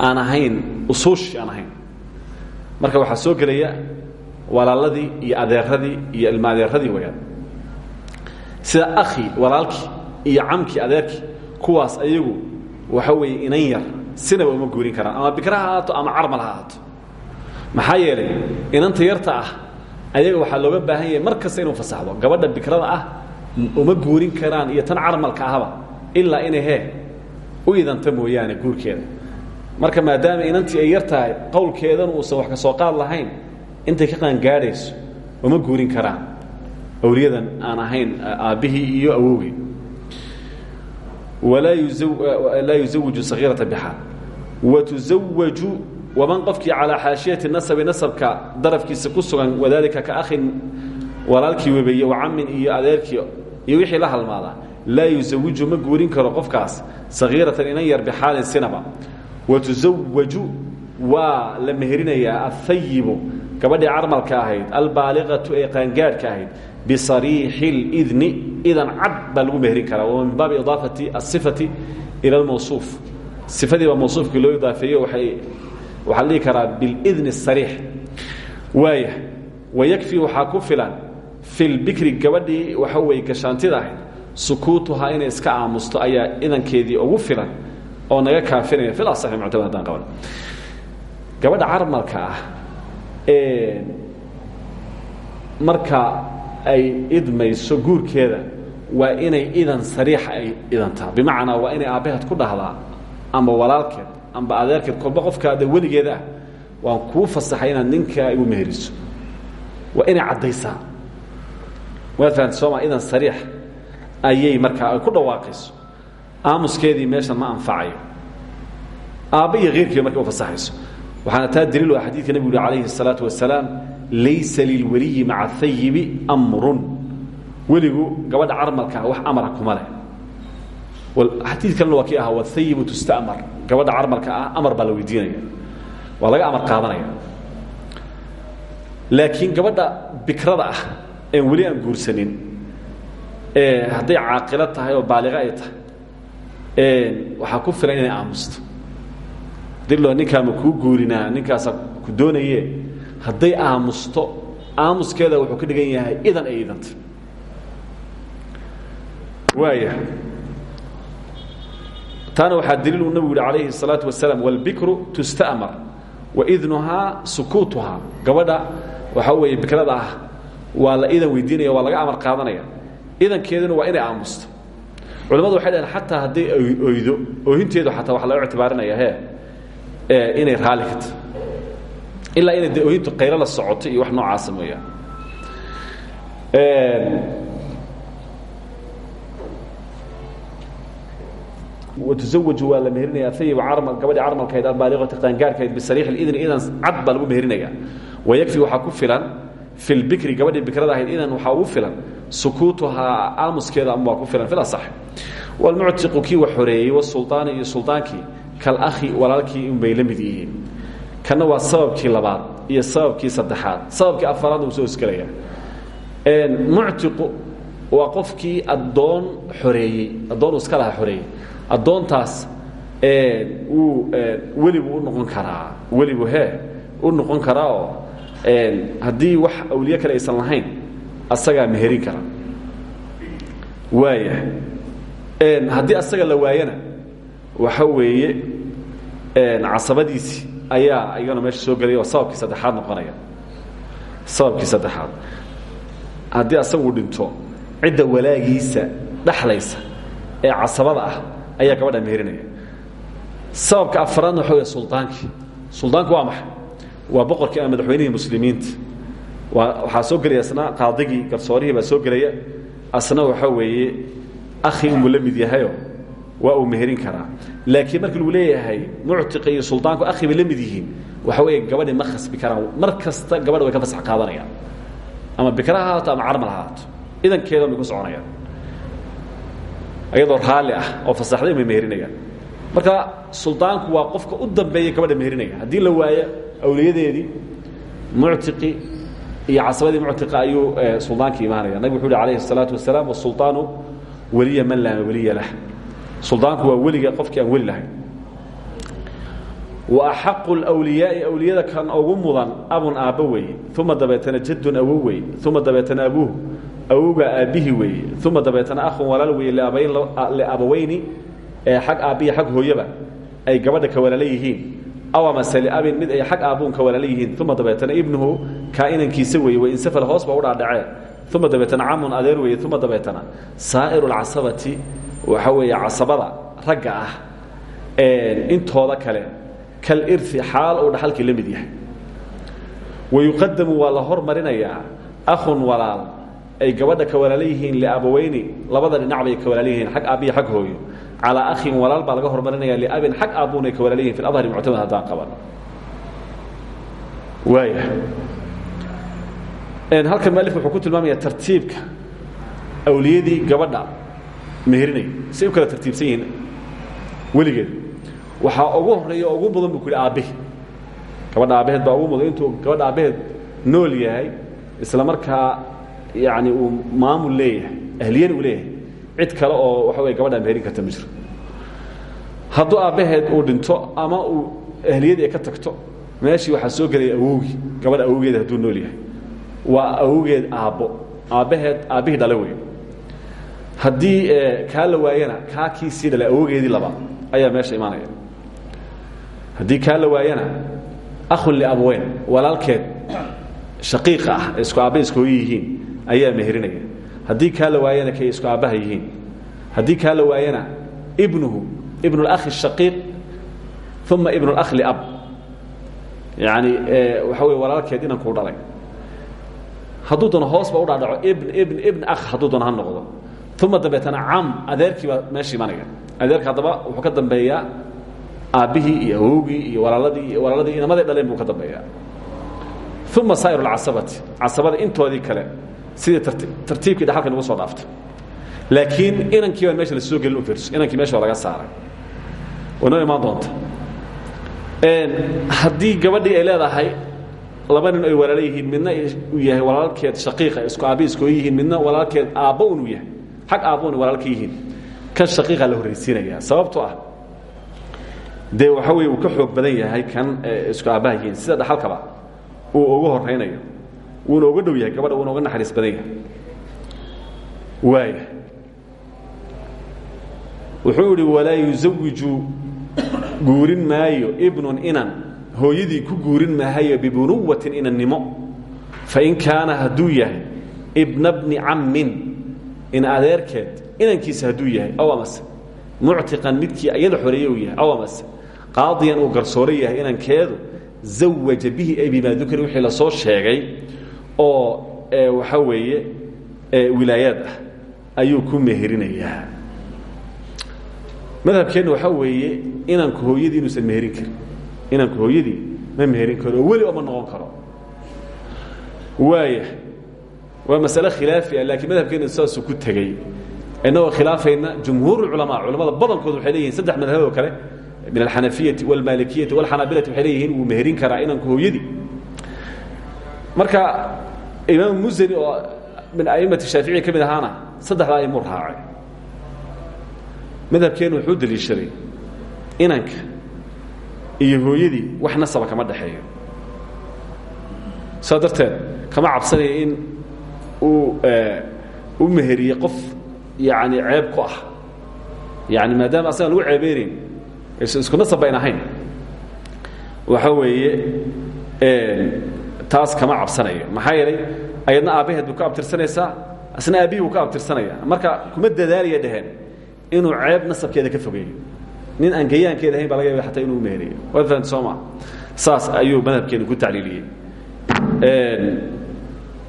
aan ahayn usuushii aan ahayn. Marka waxaa soo gelaya walaaladii iyo adeeradii iyo ilma adeeradii wayaan sida akhi walaalkii iyo camkii adeerkii kuwaas ayagu waxa weeye inan yar sinaba uma guurin karaan. Ama bikra ha ahaato ama carmal ha ahaato. Maxaa yeelay inanta yarta ah ayaga waxaa looga baahan yahay mar kasta inuu fasaxdo. Gabadha bikrada ah uma guurin karaan iyo tan carmalka ahba ilaa inay hee u idanta mooyaane guurkeeda. Marka maadaama inantii ay yar tahay qowlkeedana uusan wax ka soo qaad lahayn intay ka qaangaadhayso uma guurin karaan. Awliyadan aan ahayn aabbihii iyo awowgii laa yuzawiju sagiirata bixaal watuzawaju waman qofkii calaa xaashiyati nasabi nasabka darafkiisa ku sugan wadaalika ka akhin walaalkii webeeye wacamin iyo adeerkii iyo wixii la halmaadaa laa yuzawiju ma guurin karo qofkaas sagiiratan inan yar bixaalin sinaba watuzawaju waa la meherinayaa ahayibu gabadhii carmalka ahayd albaaliqatu ee qaangaadhka ahayd bisariixi اlidni idan cad baa lagu meherin karaa wa min baabi idaafati asifati ila اlmawsuuf sifadii baa mawsuufkii loo idaafeeye waay waxaa la dhihi karaa bilidni الsariix waaya wayakfi waxaa ku filan fi lbikri gabadhii waxa weeye gashaantida ahayd sukuutuhaa inay iska aamusto ayaa idankeedii ugu filan oo naga kaafinaya fil asaxi muctamad haddaan qaban gabadha carmalka ah ee marka ay idmayso guurkeeda waa inay idan sariixa ay idantaa. Bimacnaa waa inay aabbaheed ku dhahdaa amba walaalkeed amba adeerkeed kolba qofkaada weligeeda ah waan kuu fasaxay inaad ninkaa igu meheriso waa inay caddaysaa waad fahamta sooma idan sariix ayay markaa ay ku dhawaaqayso. Aamuskeedii meeshan ma anfacayo. Aabba iyo keyrkiiba markay u fasaxayso. Waxaana taa daliil ah xadiidka nebigu yuhi calayhi الsalaatu wasalaam laysa lilweliyi maca ahayibi amrun. Weligu gabadha carmalkaa wax amara kuma leh. Xadiid kalena waa kii ahaa wahayibu tustamar. Gabadha carmalka ah amar baa la weydiinaya. Waa laga amar qaadanaya. Laakiin gabadha bikrada ah een weli aan guursanin hadday caaqilo tahay oo baaliqo ay tahay waxaa ku filan inay aamusto. Dilo ninkaama kuu guurinaa ninkaasaa ku doonaye hadday aamusto aamuskeeda wuxuu ka dhigan yahay idan ay idanta waaya taana waxaa daliil uu nabigu yihi calayhi الsalaaةu wasalaam wاlbikru tusta'mar waidnuhaa sukuutuhaa gabadha waxaa weeye bikrada ah waa la idan weydiinaya waa laga amar qaadanaya idankeeduna waa inay aamusto culamadu waxay dhaheen xataa hadday oydo oohinteedu xataa waxa laga ictibaarinaya he inay raali ka tahy ilaa inay de oohintu qaylo la socoto iyo wax noocaasa mooyaan. Watuzawaju waa la meherinaya ayib carmal gabadhii carmalkahayd albaaliqati qaangaarkahayd bisariix idni idan cad baa lagu meherinaya wayakfi waxaa ku filan fi lbikri gabadhii bikrada ahayd idan waxaa ugu filan sukuutuhaa aamuskeeda ama waa ku filan fil asax walmuctiqu kii wax xoreeyey wasulaani iyo sulaankii kalakhi walaalkii unbay la mid yihiin kana waa sababkii labaad iyo sababkii saddexaad. Sababkii afaraad uu soo isgelaya muctiqu waa qofkii addoon xoreeyey addoon uu iska laha xoreeyey. Addoontaas wuu welibuu u noqon karaa welibu he u noqon karaa oo haddii wax awliye kale aysan lahayn asagaa meherin kara waaya haddii asaga la waayana waxa weeye casabadiisii ayaa iyagana meesha soo gelaya oo sababkii saddexaad noqonaya. Sababkii saddexaad. Haddii asagu dhinto cidda walaagiisa dhexlaysa ee casabada ah ayaa gabadha meherinaya sababka afaraadna waxa wey suldaankii suldaanku waa maxay? Waa boqorkii ama madaxweynihii muslimiinta. Waa waxaa soo gelaya isna qaadigii garsoorihii baa soo gelaya. Asna waxa weeye akhi unbuu la mid yahayo waa uu meherin karaa laakiin markii lagu leeyahay muctiqa iyo suldaanku akhi bay la mid yihiin waxa weeye gabadhi ma khasbi karaan mar kasta gabadha way ka fasax qaadanayaan ama bikra ha haato ama carmal ha haato idankeeda may ku soconayaan iyadoo raalli ah oo fasaxday may meherinayaan marka suldaanku waa qofka u dambeeya gabadha meherinaya haddii la waayo awliyadeedii muctiqi iyo casabadii muctiqa ayuu suldaanka imaanaya nabig wuxu uhi alayhi الsalaatu wasalaam wasulطaanu weliya man laa weliya lah suldaanku waa weliga qofkii aan weli lahayn. Wa axaqu اlwliyaai awliyada kan ugu mudan abun aabbo weeye. Uma dabeetana jadun awow weeye. Uma dabeetana abuuh awowga aabbihi weeye. Uma dabeetana ahun walaal weeye liabaweyni ee xag aabbiya xag hooyaba ay gabadha ka walaala yihiin. Aw amase liabin mid ay xag aabbuun ka walaala yihiin. Uma dabeetana ibnuhu kaa inankiisa weeye wainsafal hoos ba u dhaadhacee. Uma dabeetana camun adeer weeye. Uma dabeetana saa'iru lcasabati waxa weeye casabada ragga ah intooda kale kaliri xaal uu dhaxalkii la mid yahay. Wayuqadamu waa la hormarinayaa ahun walaal ay gabadha ka walaala yihiin liabaweyni labada dhinac bay ka walaala yihiin xag aabbiya xag hooyo. Calaa akhin walaal baa laga hormarinaya liabin xag aabbuun ay ka walaala yihiin fi adhari muctamad haddaan qaban. Waaya halkan mualif wuxuu ku tilmaamaya tartiibka awliyadii gabadha meherinaya say u kala tartiibsan yihiin weligeed. Waxaa ugu horreeya ugu mudan bu ku yidhi aabbihi gabadha aabbaheed baa ugu mudan. Intuu gabadha aabbaheed nool yahay isla markaa yani uu maamul leeyahay ahliyana uu leeyahay. Cid kale oo waxa wey gabadhaa meherin karta ma jiro. Hadduu aabbaheed uu dhinto ama uu ahliyadii ka tagto meeshii waxaa soo gelaya awowgii gabadha awowgeeda hadduu nool yahay. Waa awowgeed aabbo. Aabbaheed aabbihii dhale wey haddii eh, kaa la waayana kaa kii sii dhalay awogeedii ayaa meesha imaanaya. Haddii kaa la waayana akhun liabweyn walaalkeed shaqiiqa ah ee isku yihiin ayaa meherinaya haddii kaa la waayana kay isku aabbaha yihiin. Haddii kaa la waayana ibnuhu ibn اlakhi shaqiiq uma ibn اlakh liab yani eh, waxa wey walaalkeed inankuu dhalay. Hadduu doono hoosba u dhadhaco ibn ibn ibn akh hadduu doono uma dabeetana cam adeerkii baa meesha imanaya adeerka haddaba wuxuu ka dambeeyaa aabbihii iyo awowgii iyo walaaladii iyo walaaladii inamadii dhaleen buu ka dambeeyaa uma saa'ir اlcasabati casabada intoodii kale sidii tartiibkii dhaxalka nagu soo dhaaftay laakiin inankii baan meesha la soo gelin u fiirso inankii meesha waa laga saaray way noo imaan doonta haddii gabadhii ay leedahay laba nin ay walaalo yihiin midna uu yahay walaalkeed shaqiiqa isku aabbi iskoo yihiin midna walaalkeed aabbo unuu yahay xag aabbo un walaalka kan shaqiiqa la horraysiinaya sababtoo ah dee waxa weye uu ka xoog badan yahay kan isku aabbaha sida dhaxalkaba uu ugu horaynayo wuuna uga dhow yahay gabadha wuuna uga naxariis badan yahay. Waaya wuxuu idhi walaa yuzawiju guurin maayo ibnun inan. Hooyadii ku guurin maahayo bibunuwatin inannimo. Fain kaana hadduu yahay ibna bni cammin in adeerkeed inankiisa hadduu yahay aw amase. Muctiqan midkii iyada xoreeye uu yahay aw amase. Qaadiyan uu garsooro yahay inankeedu zawaja bihi ay bimaa dukri wixii la soo sheegay oo waxa weeye wilaayaad ah ayuu ku meherinayaa madhabkeenna waxaa weeye inanku hooyadii inuusan meherin karin. Inanku hooyadii ma meherin karo oo weli oma noqon karo. Waaya waa masale khilaafi ah laakiin madhabkeenna saasuu ku tegey innagoo khilaafayna jumhuur culamaa culamada badankoodu waxay leeyihiin saddex madhaboo kale. Min alxanafiyati wاlmalikiyati wاlxanaabilati waxay leeyihiin wuu meherin karaa inanku hooyadii marka imaam musani oo min aimati shaaficiya ka mid ahaana saddexdaa imuu raacay. Madhabkeenu wuxuu daliishaday inanka iyo hooyadii wax nasaba kama dhexeeyo. Saa darteed kama cabsanaya in uu u meheriye qof yani ceeb ku ah. Yani maadaama asagaan lagu ceebeynayn isku nasab bayn ahayn. Waxa weeye taas kama cabsanayo. Maxaa yeelay ayadna aabbaheed buu ka abtirsanaysaa asna aabbihii buu ka abtirsanaya marka kuma dadaalaya dheheen inuu ceeb nasabkeeda ka fogeeyo. Nin aan gayaankeeda ahayn baa laga yaaba ataa inuu meheriyo. Waad fahamta soo maa saas ayuu madhabkeenu ku tacliiliyey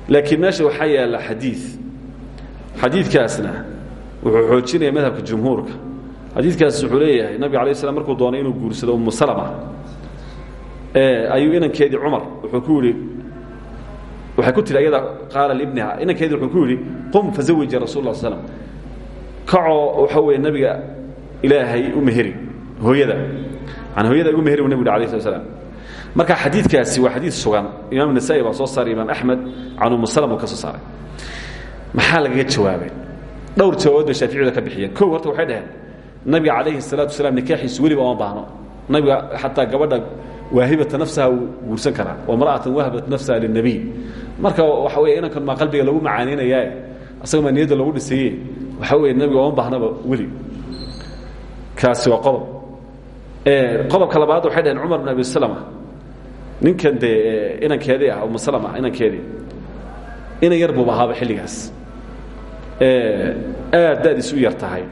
laakiin meesha waxaa yaalla xadiid xadiidkaasna wuxuu xoojinaya madhabka jumhuurka. Xadiidkaas wuxuu leeyahay nabig alay slam markuu doonay inuu guursado umu salama ayuu inankeedii cumar wuxuu ku yidhi waxay ku tihi ayada qaala libniha inankeedii wuxuu ku yidhi qum fazawija rasul la slm kacoo waxa weeye nabiga ilaahay u meheri hooyada. An hooyada igu meheri bu nabig yhi alah slat slam marka xadiidkaasi waa xadiid sugan. Imaam nasa'i baa soo saaray imaam axmed can umu salm uu ka soo saaray. Maxaa lagaga jawaabay? Dhowr jawaabood bay shaaficiyada ka bixiyeen. Kow horta waxay dhaheen nabiga calayhi salaatu wasalaam nikaaxiisu weliba ooma baahno. Nabiga xataa gabadha waahibata nafsaha wuu guursan karaa. Wamra'atan wahabat nafsaha lilnabiy marka waxa wey inankan maa qalbiga lagu macaaninayaa asaga maa niyadda lagu dhisaye waxa wey nabiga ooma baahnaba weli. Kaasi waa qodob. Qodobka labaad waxay dhaheen cumar bin abi salama ninkan dee inankeedii ah umu salama inankeedii. Inan yar buuba ahaaba xilligaas. Aad da'diis u yar tahay.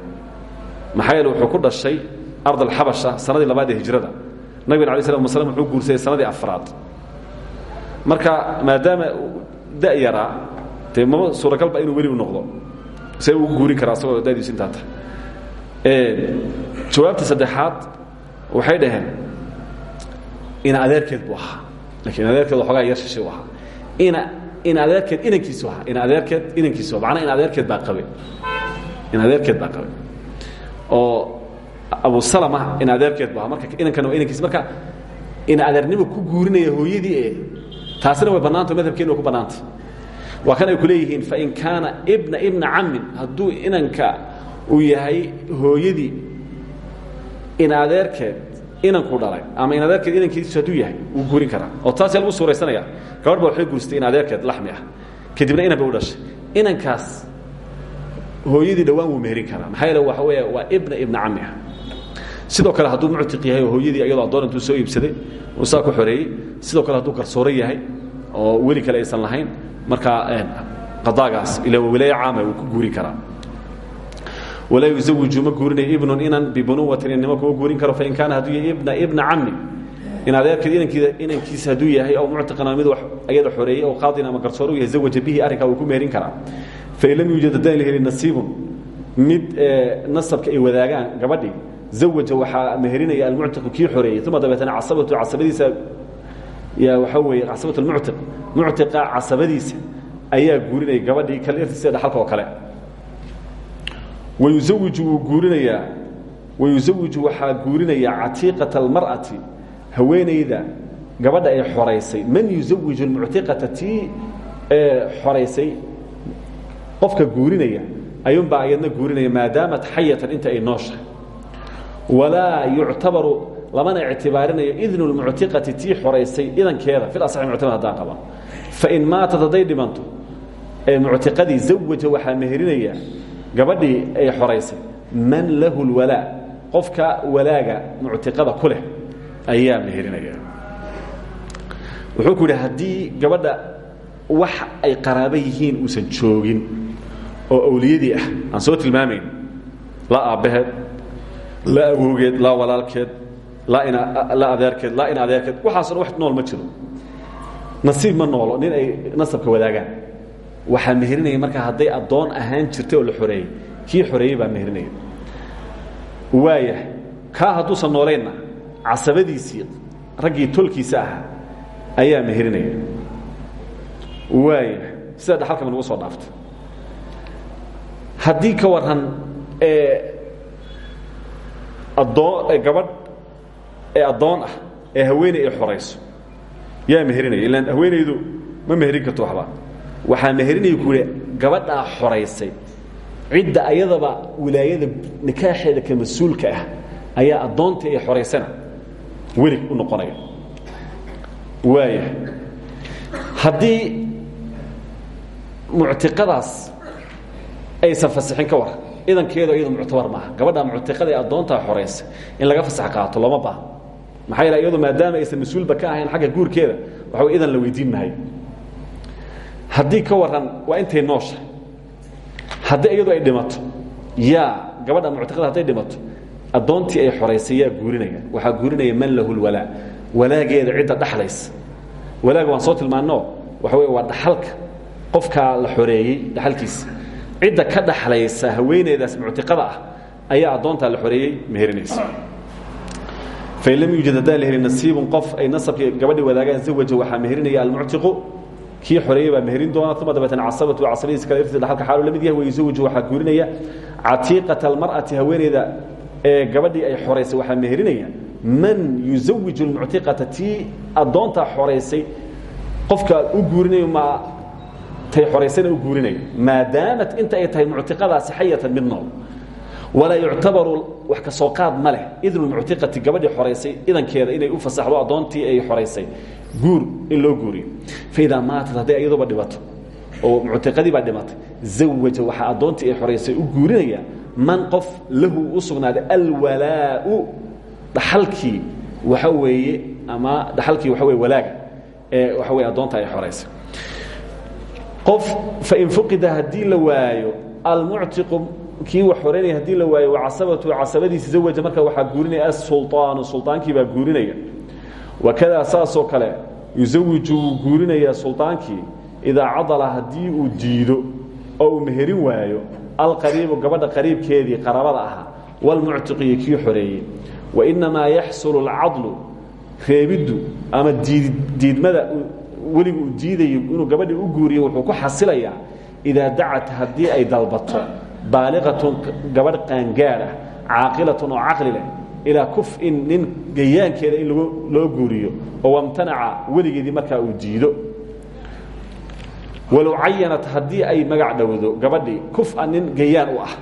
Maxaa yeele wuxuu ku dhashay ard alxabasha sanadii labaad ee hijrada. Nabigana alay slam salama wuxuu guursaday sanadii afraad. Marka maadaama da' yaraa dee mama suuragalba inuu weli u noqdo. See uu guurin karaa asagoo da'diisu intaa tahay. Jawaabta saddexaad waxay dhaheen ina adeerkeed buu ahaa. Lakiin adeerkeed waxoogaa yar shishay u ahaa. Ina in adeerkeed inankiisu ahaa. In adeerkeed inankiisu macnaa in adeerkeed baa qabe in adeerkeed baa qabe oo abu salama in adeerkeed bu ahaa. Marka inankana waa inankiis. Marka in adeernimo ku guurinaya hooyadii e taasina way bannaanta madhabkeena way ku bannaantay. Waa kan ay ku leeyihiin fain kaana ibna ibna camin hadduu inanka uu yahay hooyadii in adeerkeed inanku dhalay ama in adeerkeed inankiisu hadduu yahay wuu guurin karaa. Oo taas lagu suuraysanaya gabadh ba waxay guursatay in adeerkeed laxmi ah. Kadibna inan bay u dhashay. Inankaas hooyadii dhowaan wuu meherin karaa. Maxaa yeele waxa weeye waa ibna ibna cami ah. Sidoo kale hadduu muctiq yahay oo hooyadii iyadoo addoon intuu soo iibsaday uu saa ku xoreeyey sidoo kale hadduu garsooro yahay oo weli kale aysan lahayn markaa qadaagaas ila wilaaya caama wuu ku guurin karaa walaa yuzawiju ma guurinayo ibnun inan bibunuwatin innimo kuma guurin karo fain kaana hadduu yahay ibna ibna cami in adeerkeed inankiisa hadduu yahay aw muctiqan mid ayada xoreeyey aw qaadin ama garsooro u yahay zawaja bihi arrinkaa wuu ku meherin karaa. Fain lam yuujad haddaan la helin mid nasabka ay wadaagaan gabadhii zawaja waxaa meherinaya almuctiqu kii xoreeyey uma dabeetana casabatu casabadiisa yaa waxaa weeye casabatu almuctiq muctiqa casabadiisa ayaa guurinaya gabadhii kal irtiisa dhaxalka oo kale wayuzawiju waxaa guurinaya catiiqata almar'ati haweenayda gabadha ay xoraysay man yuzawiju almuctiqata tii qofka guurinaya ayuunbaa ayadna guurinaya maadaamat xayatan inta ay nooshahay walaa yuctabaru lamana ictibaarinayo idnu lmuctiqati tii xoraysay idankeeda fil asaxi muctamad haddaan qaban fain maatat hadday dhimanto muctiqadii zawaja waxaa meherinaya gabadhii ay xoraysay man lahu lwalaa qofka walaaga muctiqada ku leh ayaa meherinaya wuxuu ku yidhi haddii gabadha wax ay qaraabo yihiin uusan joogin oo awliyadii ah aan soo tilmaamayn laa aabbaheed laa awoogeed laa walaalkeed laa adeerkeed laa ina adeerkeed waxaaso dhan wax nool ma jiro. Nasiib ma noolo nin ay nasabka wadaagaan waxaa meherinaya marka hadday addoon ahaan jirtay oo la xoreeyey kii xoreeyey baa meherinaya waaya kaa hadduusan noolaynna casabadiisii raggii tolkiisa ahaa ayaa meherinaya waaya sida dhaxalkama nagu soo dhaafta haddii ka waran addoon gabadh ee addoon ah ee haweeney ay yaa meherinaya ilaan haweenaydu ma meherin karto waxba waxaa meherinaya ku yihi gabadhaa xoraysay cidda ayadaba wilaayada nikaaxeeda ka mas'uulka ah ayaa addoontii ay xoraysana welig u noqonaya waaya haddii muctiqadaas aysan fasixin ka war idankeedu iyadu muctabar maaha. Gabadha muctiqada ee addoontaa xoraysa in laga fasax qaato looma baahno maxaa yeele iyadu maadaama aysan mas'uulba ka ahayn xagga guurkeeda waxa idan la weydiin mahayo haddii ka waran waa intay noosha haddii iyadu ay dhimato yaa gabadha muctiqada hadday dhimato addoontii ay xoraysay guurinaya. Waxaa guurinaya man lahu lwalaa walaageeda cidda dhaxlaysa. Walaaga waan soo tilmaano waxa wey waa dhaxalka. Qofkaa la xoreeyey dhaxalkiisa cidda ka dhaxlaysa haweeneydaas muctiqada ah ayaa addoontaa la xoreeyey meherinaysa fain lam yuujad haddaan la helin ay nasabkii gabadhi wadaagaan zawaja waxaa meherinaya almuctiqu kii xoreeyey meherin doona uma dabeetna casabatu casabadiisa kale irtida halka xaalu la mid yahay wayuzawiju waxaa guurinaya catiiqata almar'ati haweeneyda ee gabadhii ay xoraysay waxaa meherinaya man yuzawiju lmuctiqata tii addoontaa xoraysay qofka u guurinayo ma tay xoraysana u guurinayo. Maadaamat inta ay tahay muctiqadaasi xayatan mid nool walaa yuctabaru wax ka soo qaad ma leh. Idnu muctiqati gabadhii xoraysay idankeeda inay u fasaxdo addoontii ay xoraysay guur in loo guuriyo. Faidaa maatat hadday iyaduba dhibato oo muctiqadii baa dhimatay zawaja waxaa addoontii ay xoraysay u guurinaya man qof lahu u sugnaaday alwalaau dhaxalkii waxa weeye ama dhaxalkii waxa weye walaaga ee waxa weye addoonta ay xoraysay qof fain fuqida haddii la waayo almuctiqu kii wax xoreynaya hadii la waayo wacasabatu casabadiisi zawaja marka waxaa guurinaya asulطaanu sulطaankii baa guurinaya wakadaa saasoo kale yusawiju wuu guurinayaa sulطaankii idaa cadala haddii uu diido oo uu meherin waayo alqariibu gabadha qariibkeedii qarabada ahaa wاlmuctiqiyo kii xoreeyey wainamaa yaxsulu اlcadlu reebiddu ama diidmada weligu uu diidayo inuu gabadhii u guuriyo wuxuu ku xasilayaa idaa dacat haddii ay dalbato baaliqatun gabadh qaangaad ah caaqilatun oo caqli leh ilaa kuf'in nin gayaankeeda in loo guuriyo oo wamtanaca weligeedii markaa uu diido walow cayanat haddii ay magac dhowdo gabadhii kufa nin gayaan u ah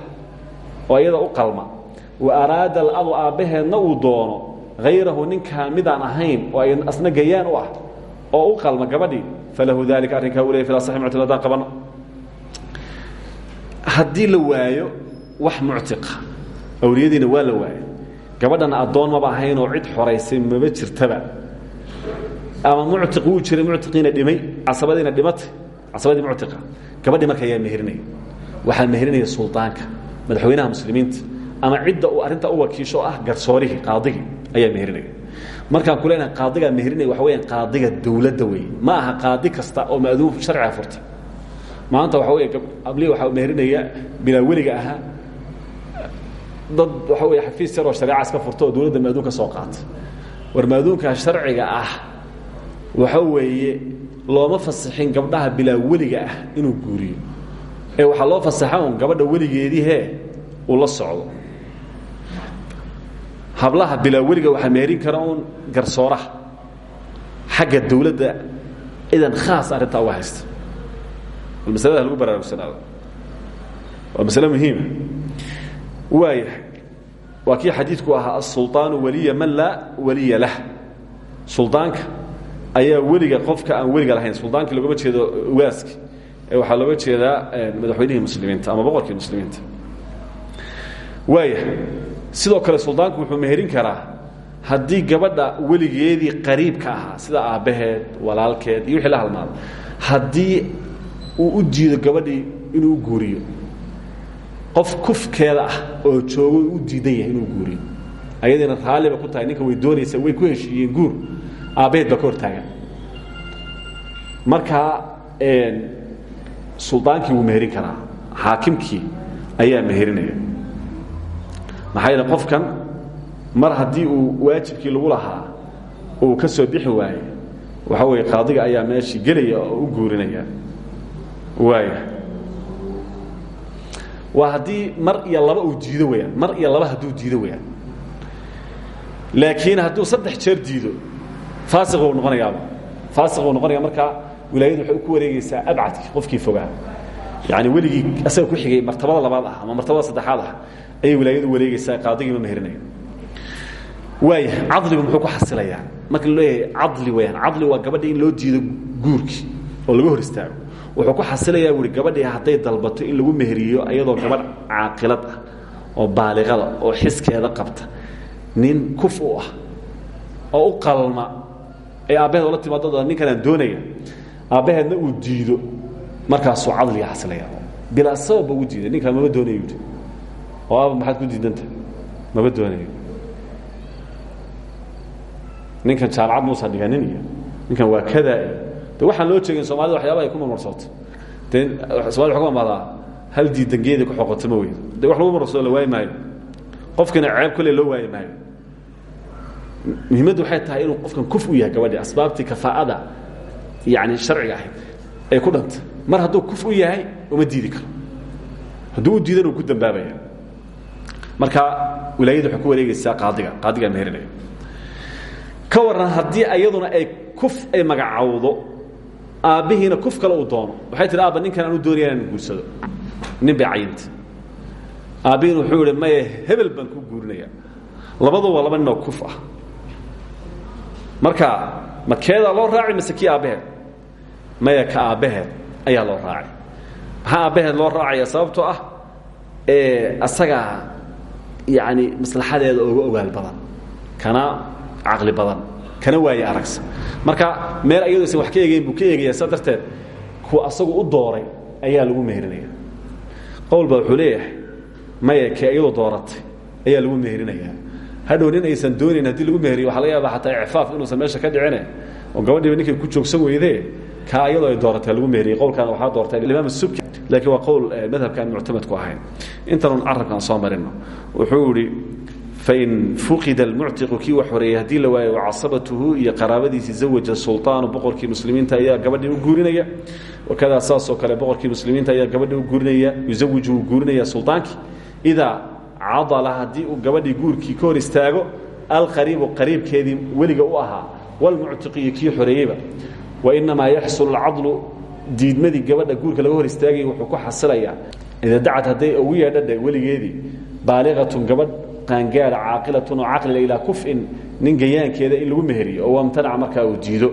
oo iyada u qalma. Wa araada alabu aabbaheedna uu doono hayrahu ninkaa midaan ahayn oo asna gayaan u ah oo u qalma gabadhii falahu dalika arrinkaa u leey muctad haddaan qabano haddii la waayo wax muctiqa awliyadiina waa la waayo gabadhana addoon maba ahayn oo cid xoraysay maba jirtaba. Ama muctiq wuu jiray muctiqiina dhimay. Casabadiina dhimatay. Casabadii muctiqa. Gabadhii marka ayaa meherinaya waxaa meherinaya suldaanka madaxweynaha muslimiinta. Ama cidda uu arrinta u wakiisho ah garsoorihii qaadigii ayaa meherinaya markaan ku leenahay qaadigaa meherinaya waxa qaadiga dawladda weeye. Ma aha qaadi kasta oo maaduun sharciga furtay maanta waxa wey abli waxaa meherinaya bilaa weliga ahaa dad waxa wey xafiis yaroo shareeca iska furta oo ka soo qaata. War maaduunka sharciga ah waxa weeye looma fasixin gabdhaha bilaa weliga ah inuu guuriyo. Ee waxaa loo fasaxa un gabadha weligeediihe uu la socdo. Hablaha bilaa weliga waxaa meherin kara garsooraha. Xagga dawladda idan khaas arrintaa uga haysta bal masalada lagu baraarugsanaado waa masale muhiima waayahay waa kii xadiidku ahaa aلsulطaanu waliya man laa waliya lah. Suldaanka ayaa weliga qofka aan weliga lahayn. Suldaankii loogama jeedo waaski. Ee waxaa looga jeedaa madaxweynihii muslimiinta ama boqorkii muslimiinta. Waaya sidoo kale suldaanku wuxuu meherin karaa haddii gabadha weligeedii qariibka ahaa sida aabbaheed walaalkeed iyo wixii la halmaado haddii uu u diido gabadhii inuu u guuriyo. Qof kufkeeda ah oo joogo u diidan yahay inuu guuriyo. Ayadiina raalliba ku tahay ninka way doonaysa way ku heshiiyeen guur. Aabbaheed baa ka hortaagan. Markaa suldaankii wuu meherin karaa. Xaakimkii ayaa meherinaya. Maxaa yeele qofkan mar haddii uu waajibkii lagu lahaa uu ka soo bixi waaye waxa weeye qaadiga ayaa meeshii gelaya oo u guurinaya waa haddii mar iyo laba uu diido weyaan mar iyo laba hadduu diido weyaan laakiin hadduu saddex jeer diido faasiq buu noqonayaaba faasiq buu noqonaya markaa wilaayadu waxay ku wareegaysaa abcadki qofkii fogaa yani weligii asaga ku xigay martabada labaad ah ama martabada saddexaad ah ayay wilaayadu wareegaysaa qaadigii ma meherinayo waaya cadligu muxuu ku xasilayaa. Marka la leeyahay cadli weyaan cadli waa gabadha in loo diido guurkii oo laga hor istaago wuxuu ku xasilayaa buui gabadhii hadday dalbato in lagu meheriyo iyadoo gabadh caaqilad ah oo baaliqada oo xiskeeda qabta. Nin kuf u ah oo u qalma ee aabbaheed ola timaadada ninkanaan doonaya aabbaheedna uu diido. Markaasuu cadliga xasilaya bilaa sababba u diiday. Ninkaan mama doonayo yidhi oo aaba maxaad ku diidanta? Mama doonayo ninkan jaamacad muusan dhiganin iyo? Ninkan waa kadaa de waxaan loo jeegin soomaalida waxyaaba ay ku marmarsoota dee somalida wa ku mamaadaa hal diidangeeda ku xoqoto ma weydo de wax lagu marso la waayi maayo. Qofkina ceeb kole loo waayi maayo. Muhiimaddu waxay tahay inuu qofkan kuf u yahay gabadhi asbaabtii kafaa'ada yani sharciga ahayd ay ku dhantay mar hadduu kuf u yahay uma diidi karo. Hadduu u diidana uu ku dambaabaya. Marka wilaayadu waxay ku wareegaysaa qaadiga. Qaadigaa meherinaya ka warran haddii ayaduna ay kuf ay magacawdo aabbihiina kuf kale uu doono. Waxay tihi aabba ninkan aanu doonaya inaan guursado. Nin bay cayintay aabbihiina wuxuu ihi maya hebel baan ku guurinaya. Labadu waa laba ninoo kuf ah. Marka ma keedaa loo raaci mise kii aabbaheed maya ka aabbaheed ayaa loo raacay maxaa aabbaheed loo raacaya sababtoo ah asagaa yani maslaxadeeda oga ogaal badan kana caqli badan kana waaye aragsa marka meel ayado isan wax ka eegayn buu ka eegaya saa darteed kuwa asagu u dooray ayaa lagu meherinaya qowl baa wuxuu leeyahay maya kee iyadoo dooratay? ayaa lagu meherinaya hadhow nin aysan doonayn haddii lagu meheriyo waxa laga yaaba xataa icfaaf inuusan meesha ka dhicine. Oo gabadhiiba ninkay ku joogsan weydee kaa iyadoo ay dooratay lagu meheriyey qowlkaana waxaa doortay imaam subki laakiin waa qowl madhabkaan muctamadku ahayn. Intanun carabkaan soo marino wuxuu ihi fain fuqida almuctiqu kii wax horeeyey haddii la waayo wacasabatuhu iyo qaraabadiisii zawaja sulطaanu boqorkii muslimiinta ayaa gabadhii u guurinaya wakadaa saasoo kale boqorkii muslimiinta ayaa gabadhii u guurinaya yuzawiju uu guurinaya sulطaankii idaa cadala haddii uu gabadhii guurkii ka hor istaago alqariibu qariibkeedii weliga u ahaa walmuctiqiyo kii xoreeyeyba wainamaa yaxsulu alcadlu diidmadii gabadha guurka laga hor istaagaya wuxuu ku xasilayaa ida dacad hadday ugu yeedhadha weligeedii baaliqatun gabadh qaangaada caaqilatun oo caqlila ilaa kufin nin gayaankeeda in lagu meheriyo oo wamtanaca markaa uu diido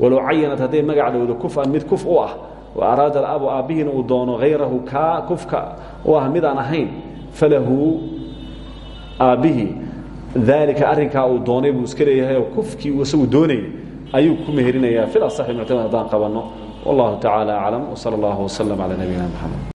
walow cayanad hadday magac dhowdo kufan mid kuf u ah wa araada alabu aabbihiina uu doono hayrahu kaa kufka u ah mid aan ahayn falahu aabbihii. Daalika arrinkaa uu doonay buu iska leeyahay oo kufkii uu isagu doonayay ayuu ku meherinayaa fil asaxi muctamad haddaan qabanno. Wallahu tacaala aclam wsala allahu waslm calaa nabiyina mxamed